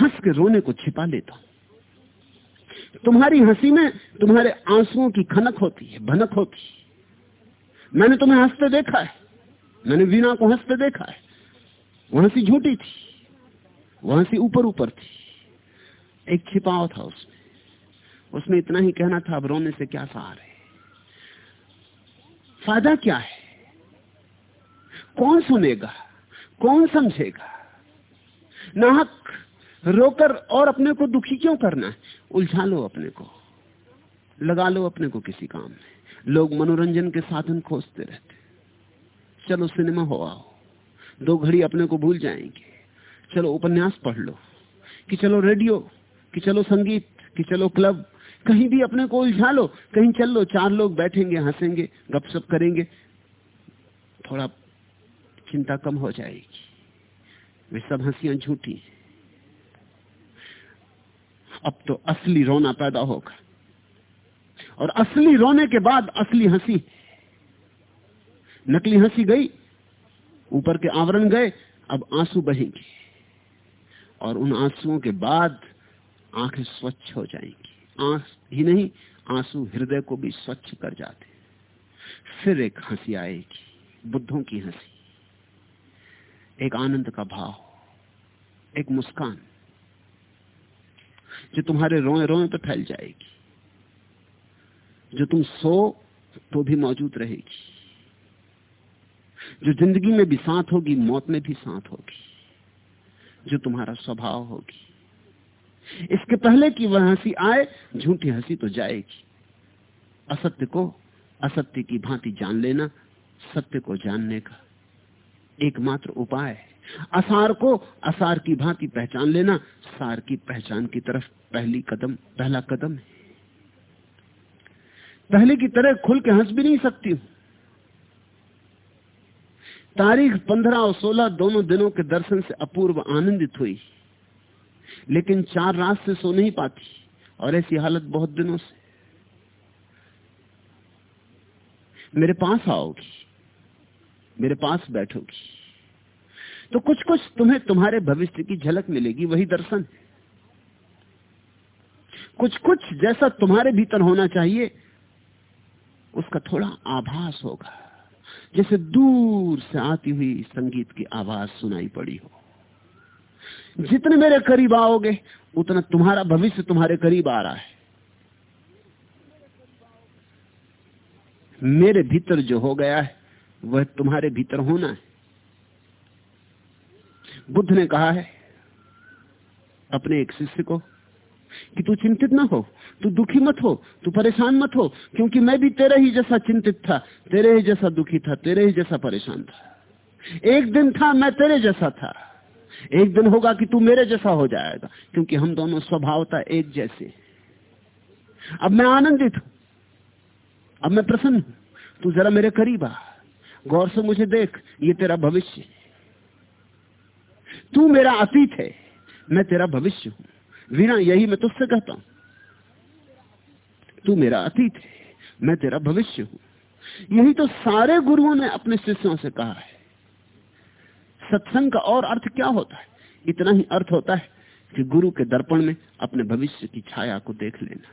हंस के रोने को छिपा लेता हूँ। तुम्हारी हँसी में तुम्हारे आंसुओं की खनक होती है, भनक होती है। मैंने तुम्हें हँसते देखा है। मैंने वीणा को हँसते देखा है। वो हँसी झूठी थी। वो हँसी ऊपर ऊपर थी। एक छिपाव था उसमें। उसमें इतना ही कहना था, अब रोने से क्या सहार है? फ़ायदा क्या है? कौन सुनेगा? कौन समझेगा? नाहक रोकर और अपने को दुखी क्यों करना है? उलझा लो अपने को। लगा लो अपने को किसी काम में। लोग मनोरंजन के साधन खोजते रहते चलो सिनेमा हो आओ। दो घड़ी अपने को भूल जाएँगे। चलो उपन्यास पढ़ लो। कि चलो रेडियो, कि चलो संगीत, कि चलो क्लब कहीं भी अपने को उलझा लो, कहीं चल लो, चार लोग बैठेंगे, हंसेंगे, गपशप करेंगे, थोड़ा चिंता कम हो जाएगी। वे सब हंसियाँ झूठी अब तो असली रोना पैदा होगा। और असली रोने के बाद असली हँसी। नकली हँसी गई, ऊपर के आवरण गए, अब आँसू बहेंगे। और उन आंसुओं के बाद आँखें स्वच्छ हो जाएँगी। आंस ही नहीं, आँसू हृदय को भी स्वच्छ कर जाते फिर एक हँसी आएगी, बुद्धों की हँसी। एक आनंद का भाव, एक मुस्कान, जो तुम्हारे रोए रोए पे फैल जाएगी। जो तुम सो तो भी मौजूद रहेगी। जो ज़िंदगी में भी साथ होगी, मौत में भी साथ होगी। जो तुम्हारा स्वभाव होगी। इसके पहले कि वह हँसी आए, झूठी हँसी तो जाएगी। असत्य को, असत्य की भांति जान लेना, सत्य को जानने का एकमात्र उपाय है। असार को, असार की भांति पहचान लेना, सार की पहचान की तरफ़ पहली कदम, पहला कदम है। पहले की तरह खुल के हंस भी नहीं सकती हूँ। तारीख पंद्रह और सोलह दोनों दिनों के दर्शन से अपूर्व आनंदित हुई। लेकिन चार रात से सो नहीं पाती। और ऐसी हालत बहुत दिनों से। मेरे पास आओगी। मेरे पास बैठोगी। तो कुछ कुछ तुम्हें तुम्हारे भविष्य की झलक मिलेगी, वही दर्शन। है कुछ कुछ जैसा तुम्हारे भीतर होना चाहिए, उसका थोड़ा आभास होगा। जैसे दूर से आती हुई संगीत की आवाज़ सुनाई पड़ी हो। जितने मेरे करीब आओगे, उतना तुम्हारा भविष्य तुम्हारे करीब आ रहा है। मेरे भीतर जो हो गया है, वह तुम्हारे भीतर होना है। बुद्ध ने कहा है, अपने एक शिष्य को, कि तू चिंतित ना हो, तू दुखी मत हो, तू परेशान मत हो, क्योंकि मैं भी तेरे ही जैसा चिंतित था, तेरे ही जैसा दुखी था, तेरे ही जैसा परेशान था। एक दिन था, मैं तेरे जैसा था। एक दिन होगा कि तू मेरे जैसा हो जाएगा, क्योंकि हम दोनों स्वभावता एक जैसे अब मैं आनंदित हूँ। अब मैं प्रसन्न हूँ। तू जरा मेरे करीब आ। गौर से मुझे देख, ये तेरा भविष्य तू मेरा अतीत है। मैं तेरा भविष्य हूँ। वीणा, यही मैं तुझसे कहता हूँ। तू मेरा अतीत है। मैं तेरा भविष्य हूँ। यही तो सारे गुरुओं ने अपने शिष्यों से कहा है। सत्संग का और अर्थ क्या होता है? इतना ही अर्थ होता है कि गुरु के दर्पण में अपने भविष्य की छाया को देख लेना।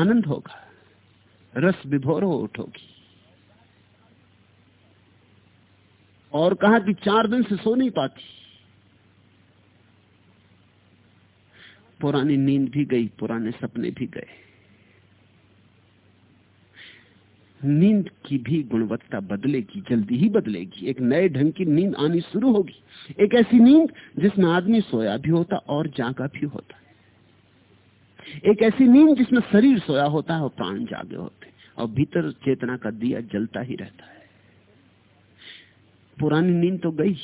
आनंद होगा। रस विभोर हो उठोगी। और कहा कि चार दिन से सो नहीं पाती। पुरानी नींद भी गई, पुराने सपने भी गए। नींद की भी गुणवत्ता बदलेगी, जल्दी ही बदलेगी। एक नए ढंग की नींद आनी शुरू होगी। एक ऐसी नींद जिसमें आदमी सोया भी होता और जागा भी होता। एक ऐसी नींद जिसमें शरीर सोया होता है और प्राण जागे होते। और भीतर चेतना का दिया जलता ही रहता है। पुरानी नींद तो गई।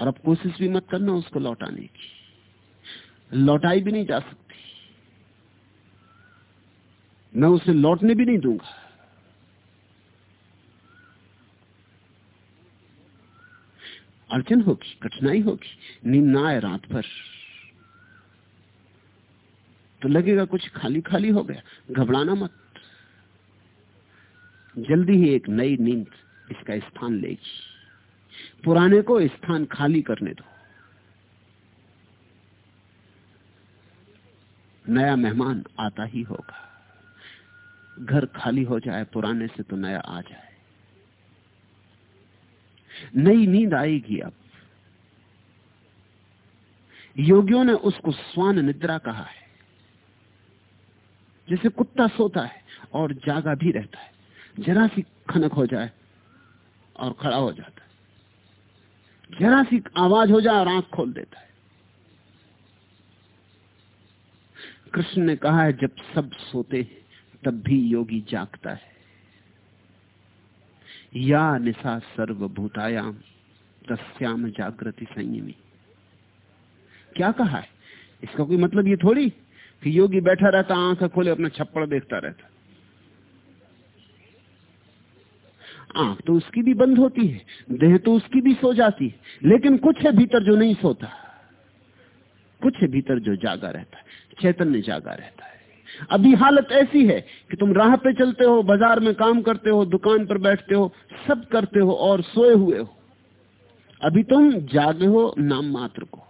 और अब कोशिश भी मत करना उसको लौटाने की। लौटाई भी नहीं जा सकती। मैं उसे लौटने भी नहीं दूँगा। अड़चन होगी, कठिनाई होगी, नींद ना आए रात भर। तो लगेगा कुछ खाली खाली हो गया, घबराना मत। जल्दी ही एक नई नींद इसका स्थान लेगी। पुराने को स्थान खाली करने दो। नया मेहमान आता ही होगा। घर खाली हो जाए, पुराने से तो नया आ जाए। नई नींद आएगी अब। योगियों ने उसको स्वान निद्रा कहा है, जैसे कुत्ता सोता है और जागा भी रहता है। जरा सी खनक हो जाए और खड़ा हो जाता है। जरा सी आवाज़ हो जाए और आँख खोल देता है। कृष्ण ने कहा है, जब सब सोते हैं तब भी योगी जागता है। या निशा सर्वभूतायाम, तस्याम जागृति संयमी। क्या कहा है? इसका कोई मतलब ये थोड़ी कि योगी बैठा रहता, आँख खोले, अपना छप्पड़ देखता रहता। आँख तो उसकी भी बंद होती है, देह तो उसकी भी सो जाती है, लेकिन कुछ है भीतर जो नहीं सोता। कुछ है भीतर जो जागा रहता है, चैतन्य जागा रहता है। अभी हालत ऐसी है कि तुम राह पे चलते हो, बाज़ार में काम करते हो, दुकान पर बैठते हो, सब करते हो और सोए हुए हो। अभी तुम जागे हो नाम मात्र को,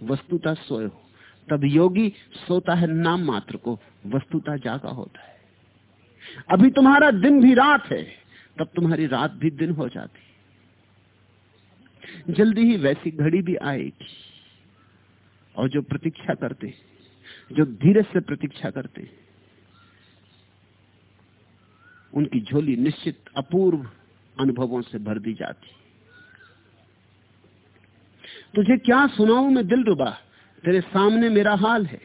वस्तुता सोए हो। तब योगी सोता है नाम मात्र को, वस्तुता जागा होता है। अभी तुम्हारा दिन भी रात है, तब तुम्हारी रात भी दिन हो जाती जल्दी ही वैसी घड़ी भी आएगी और जो प्रतीक्षा करते जो धीरे से प्रतीक्षा करते उनकी झोली निश्चित अपूर्व अनुभवों से भर दी जाती तुझे क्या सुनाऊ मैं दिल रुबा तेरे सामने मेरा हाल है।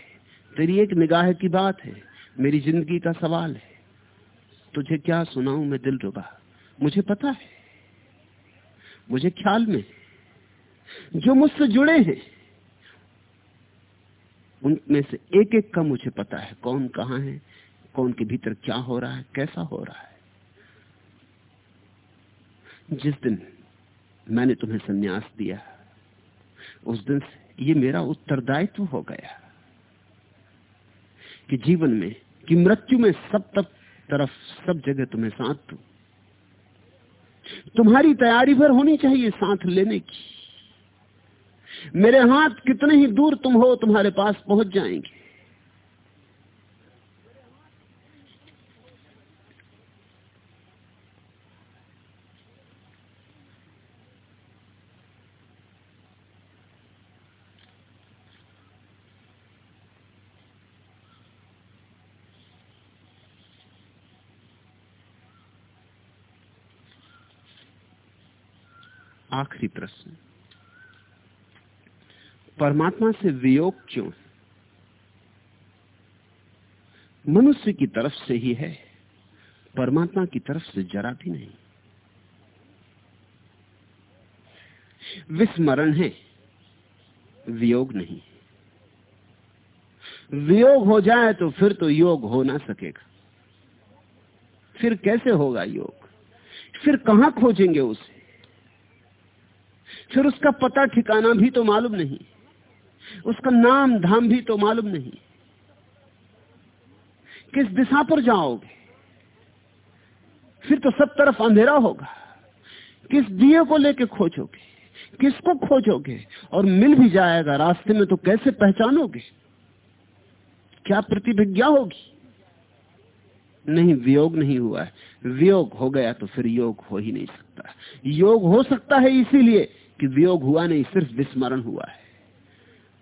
तेरी एक निगाह की बात है। मेरी ज़िंदगी का सवाल है। तुझे क्या सुनाऊ मैं दिल रुबा मुझे पता है। मुझे ख्याल में जो मुझसे जुड़े हैं उनमें से एक एक का मुझे पता है कौन कहाँ है, कौन के भीतर क्या हो रहा है, कैसा हो रहा है। जिस दिन मैंने तुम्हें सन्यास दिया, उस दिन से ये मेरा उत्तरदायित्व हो गया कि जीवन में, कि मृत्यु में सब तक तरफ़ सब जगह तुम्हें साथ दू। तुम्हारी तैयारी भर होनी चाहिए साथ लेने की। मेरे हाथ कितने ही दूर तुम हो तुम्हारे पास पहुँच जाएँगे। आखिरी प्रश्न। परमात्मा से वियोग क्यों? मनुष्य की तरफ़ से ही है, परमात्मा की तरफ़ से जरा भी नहीं। विस्मरण है, वियोग नहीं वियोग हो जाए तो फिर तो योग हो ना सकेगा। फिर कैसे होगा योग? फिर कहाँ खोजेंगे उसे? फिर उसका पता ठिकाना भी तो मालूम नहीं। उसका नाम धाम भी तो मालूम नहीं किस दिशा पर जाओगे? फिर तो सब तरफ़ अंधेरा होगा। किस दिए को लेके खोजोगे? किसको खोजोगे? और मिल भी जाएगा। रास्ते में तो कैसे पहचानोगे? क्या प्रतिभिज्ञा होगी? नहीं, वियोग नहीं हुआ है। वियोग हो गया तो फिर योग हो ही नहीं सकता। योग हो सकता है इसीलिए कि वियोग हुआ नहीं, सिर्फ़ विस्मरण हुआ है।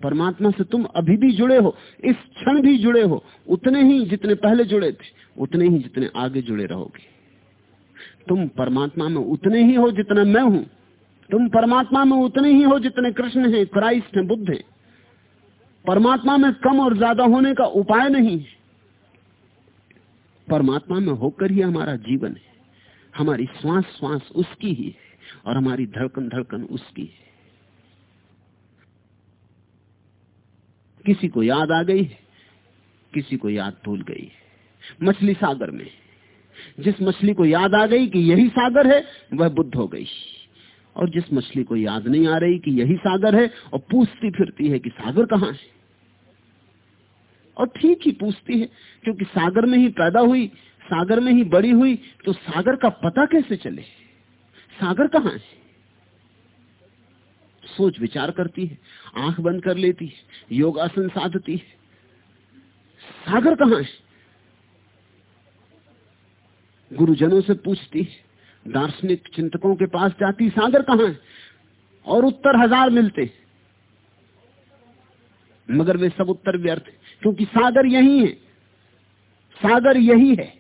परमात्मा से तुम अभी भी जुड़े हो, इस क्षण भी जुड़े हो, उतने ही जितने पहले जुड़े थे, उतने ही जितने आगे जुड़े रहोगे। तुम परमात्मा में उतने ही हो जितना मैं हूँ। तुम परमात्मा में उतने ही हो जितने कृष्ण हैं, क्राइस्ट हैं, बुद्ध हैं। परमात्मा में कम और ज़्यादा होने का उपाय नहीं है। परमात्मा में होकर ही हमारा जीवन है। हमारी श्वास श्वास उसकी ही है और हमारी धड़कन धड़कन उसकी है। किसी को याद आ गई, किसी को याद भूल गई। मछली सागर में, जिस मछली को याद आ गई कि यही सागर है, वह बुद्ध हो गई। और जिस मछली को याद नहीं आ रही कि यही सागर है, और पूछती फिरती है कि सागर कहाँ है? और ठीक ही पूछती है, क्योंकि सागर में ही पैदा हुई, सागर में ही बड़ी हुई तो सागर का पता कैसे चले? सागर कहाँ है? सोच विचार करती है, आँख बंद कर लेती है, योगासन साधती है। सागर कहाँ है? गुरुजनों से पूछती है, दार्शनिक चिंतकों के पास जाती सागर कहाँ है? और उत्तर हज़ार मिलते मगर वे सब उत्तर व्यर्थ क्योंकि सागर यही है। सागर यही है।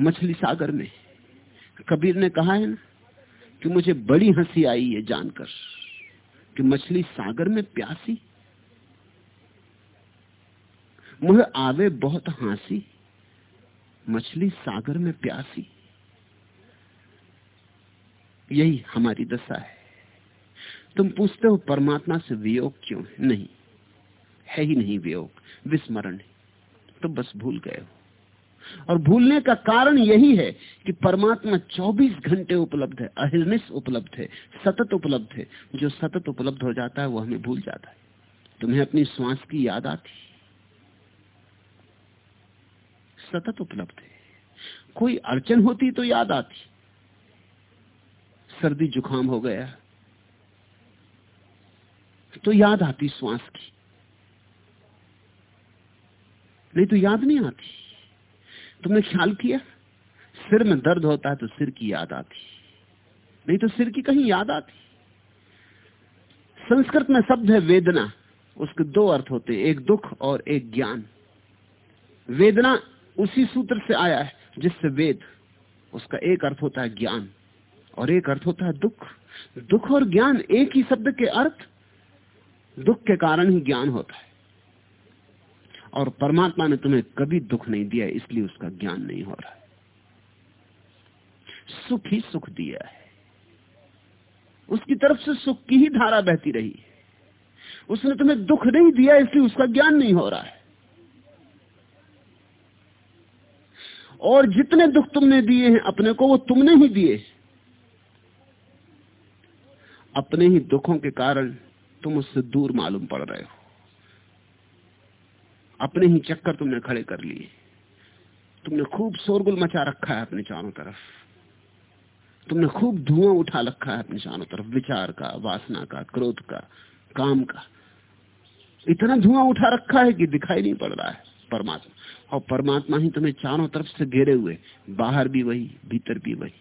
मछली सागर में कबीर ने कहा है ना कि मुझे बड़ी हँसी आई है जानकर, कि मछली सागर में प्यासी। मुझे आवे बहुत हँसी, मछली सागर में प्यासी। यही हमारी दशा है। तुम पूछते हो, परमात्मा से वियोग क्यों है? नहीं, है ही नहीं वियोग, विस्मरण तो बस भूल गए हो। और भूलने का कारण यही है कि परमात्मा 24 घंटे उपलब्ध है अहिर्निश उपलब्ध है, सतत उपलब्ध है। जो सतत उपलब्ध हो जाता है, वो हमें भूल जाता है। तुम्हें अपनी श्वास की याद आती सतत उपलब्ध है। कोई अड़चन होती तो याद आती। सर्दी जुकाम हो गया तो याद आती श्वास की। नहीं तो याद नहीं आती। तुमने ख्याल किया? सिर में दर्द होता है तो सिर की याद आती। नहीं तो सिर की कहीं याद आती। संस्कृत में शब्द है वेदना। उसके दो अर्थ होते हैं, एक दुख और एक ज्ञान। वेदना उसी सूत्र से आया है जिससे वेद, उसका एक अर्थ होता है ज्ञान और एक अर्थ होता है दुख। दुख और ज्ञान एक ही शब्द के अर्थ, दुख के कारण ही ज्ञान होता है। और परमात्मा ने तुम्हें कभी दुख नहीं दिया, इसलिए उसका ज्ञान नहीं हो रहा। सुख ही सुख दिया है। उसकी तरफ़ से सुख की ही धारा बहती रही उसने तुम्हें दुख नहीं दिया, इसलिए उसका ज्ञान नहीं हो रहा है। और जितने दुख तुमने दिए हैं, अपने को वो तुमने ही दिए अपने ही दुखों के कारण तुम उससे दूर मालूम पड़ रहे हो। अपने ही चक्कर तुमने खड़े कर लिए। तुमने खूब शोरगुल मचा रखा है अपने चारों तरफ़। तुमने खूब धुआँ उठा रखा है अपने चारों तरफ़, विचार का, वासना का, क्रोध का, काम का। इतना धुआँ उठा रखा है कि दिखाई नहीं पड़ रहा है परमात्मा। और परमात्मा ही तुम्हें चारों तरफ़ से घेरे हुए, बाहर भी वही, भीतर भी वही।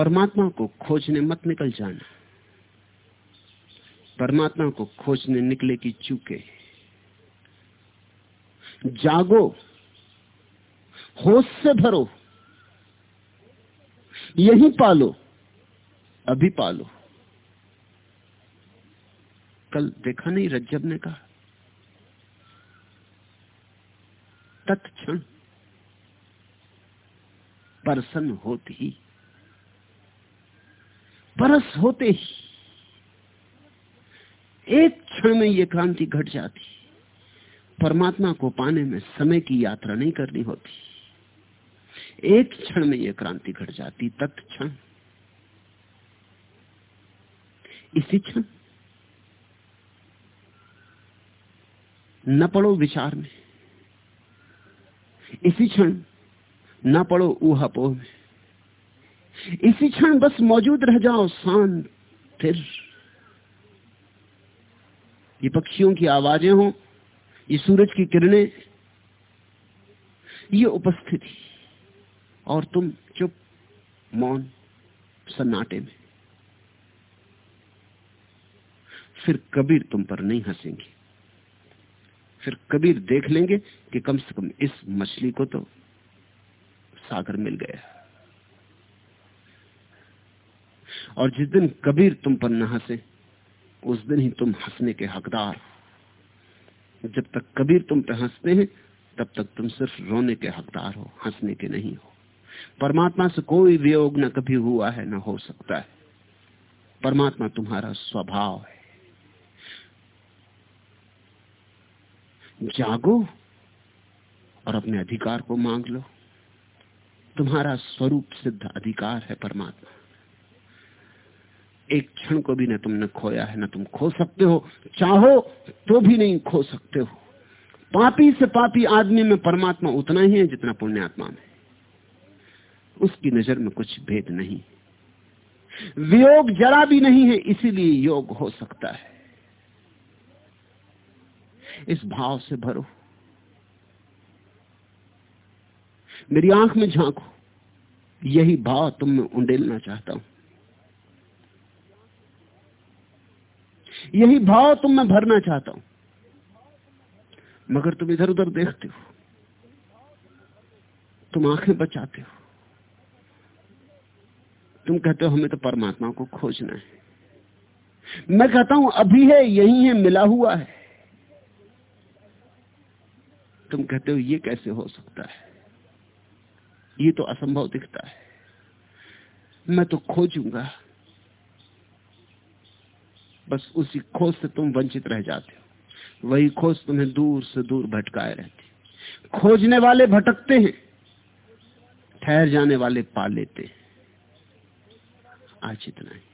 परमात्मा को खोजने मत निकल जाना। परमात्मा को खोजने निकले की चूके। जागो, होश से भरो, यही पालो, अभी पालो। कल देखा नहीं रज्जब ने कहा? तत्क्षण परसन होती ही परस होते ही एक क्षण में यह क्रांति घट जाती। परमात्मा को पाने में समय की यात्रा नहीं करनी होती। एक क्षण में यह क्रांति घट जाती तत्क्षण इसी क्षण न पड़ो विचार में। इसी क्षण न पड़ो ऊहापोह में। इसी क्षण बस मौजूद रह जाओ शांत फिर। ये पक्षियों की आवाज़ें हो, ये सूरज की किरणें, ये उपस्थिति, और तुम चुप, मौन, सन्नाटे में। फिर कबीर तुम पर नहीं हंसेंगे। फिर कबीर देख लेंगे कि कम से कम इस मछली को तो सागर मिल गया। और जिस दिन कबीर तुम पर न हंसे उस दिन ही तुम हंसने के हकदार जब तक कबीर तुम पे हँसते हैं, तब तक तुम सिर्फ़ रोने के हकदार हो, हंसने के नहीं हो। परमात्मा से कोई वियोग न कभी हुआ है, न हो सकता है। परमात्मा तुम्हारा स्वभाव है। जागो और अपने अधिकार को मांग लो। तुम्हारा स्वरूप सिद्ध अधिकार है परमात्मा। एक क्षण को भी न तुमने खोया है, न तुम खो सकते हो। चाहो तो भी नहीं खो सकते हो। पापी से पापी आदमी में परमात्मा उतना ही है जितना पुण्यात्मा में। उसकी नज़र में कुछ भेद नहीं। वियोग जरा भी नहीं है, इसीलिए योग हो सकता है। इस भाव से भरो। मेरी आँख में झांको। यही भाव तुम में उंडेलना चाहता हूँ। यही भाव तुम मैं भरना चाहता हूँ। मगर तुम इधर उधर देखते हो। तुम आँखें बचाते हो। तुम कहते हो, हमें तो परमात्मा को खोजना है। मैं कहता हूँ, अभी है, यही है, मिला हुआ है। तुम कहते हो, ये कैसे हो सकता है? ये तो असंभव दिखता है। मैं तो खोजूँगा। बस उसी खोज से तुम वंचित रह जाते हो। वही खोज तुम्हें दूर से दूर भटकाए रहती खोजने वाले भटकते हैं, ठहर जाने वाले पा लेते हैं। आज इतना ही।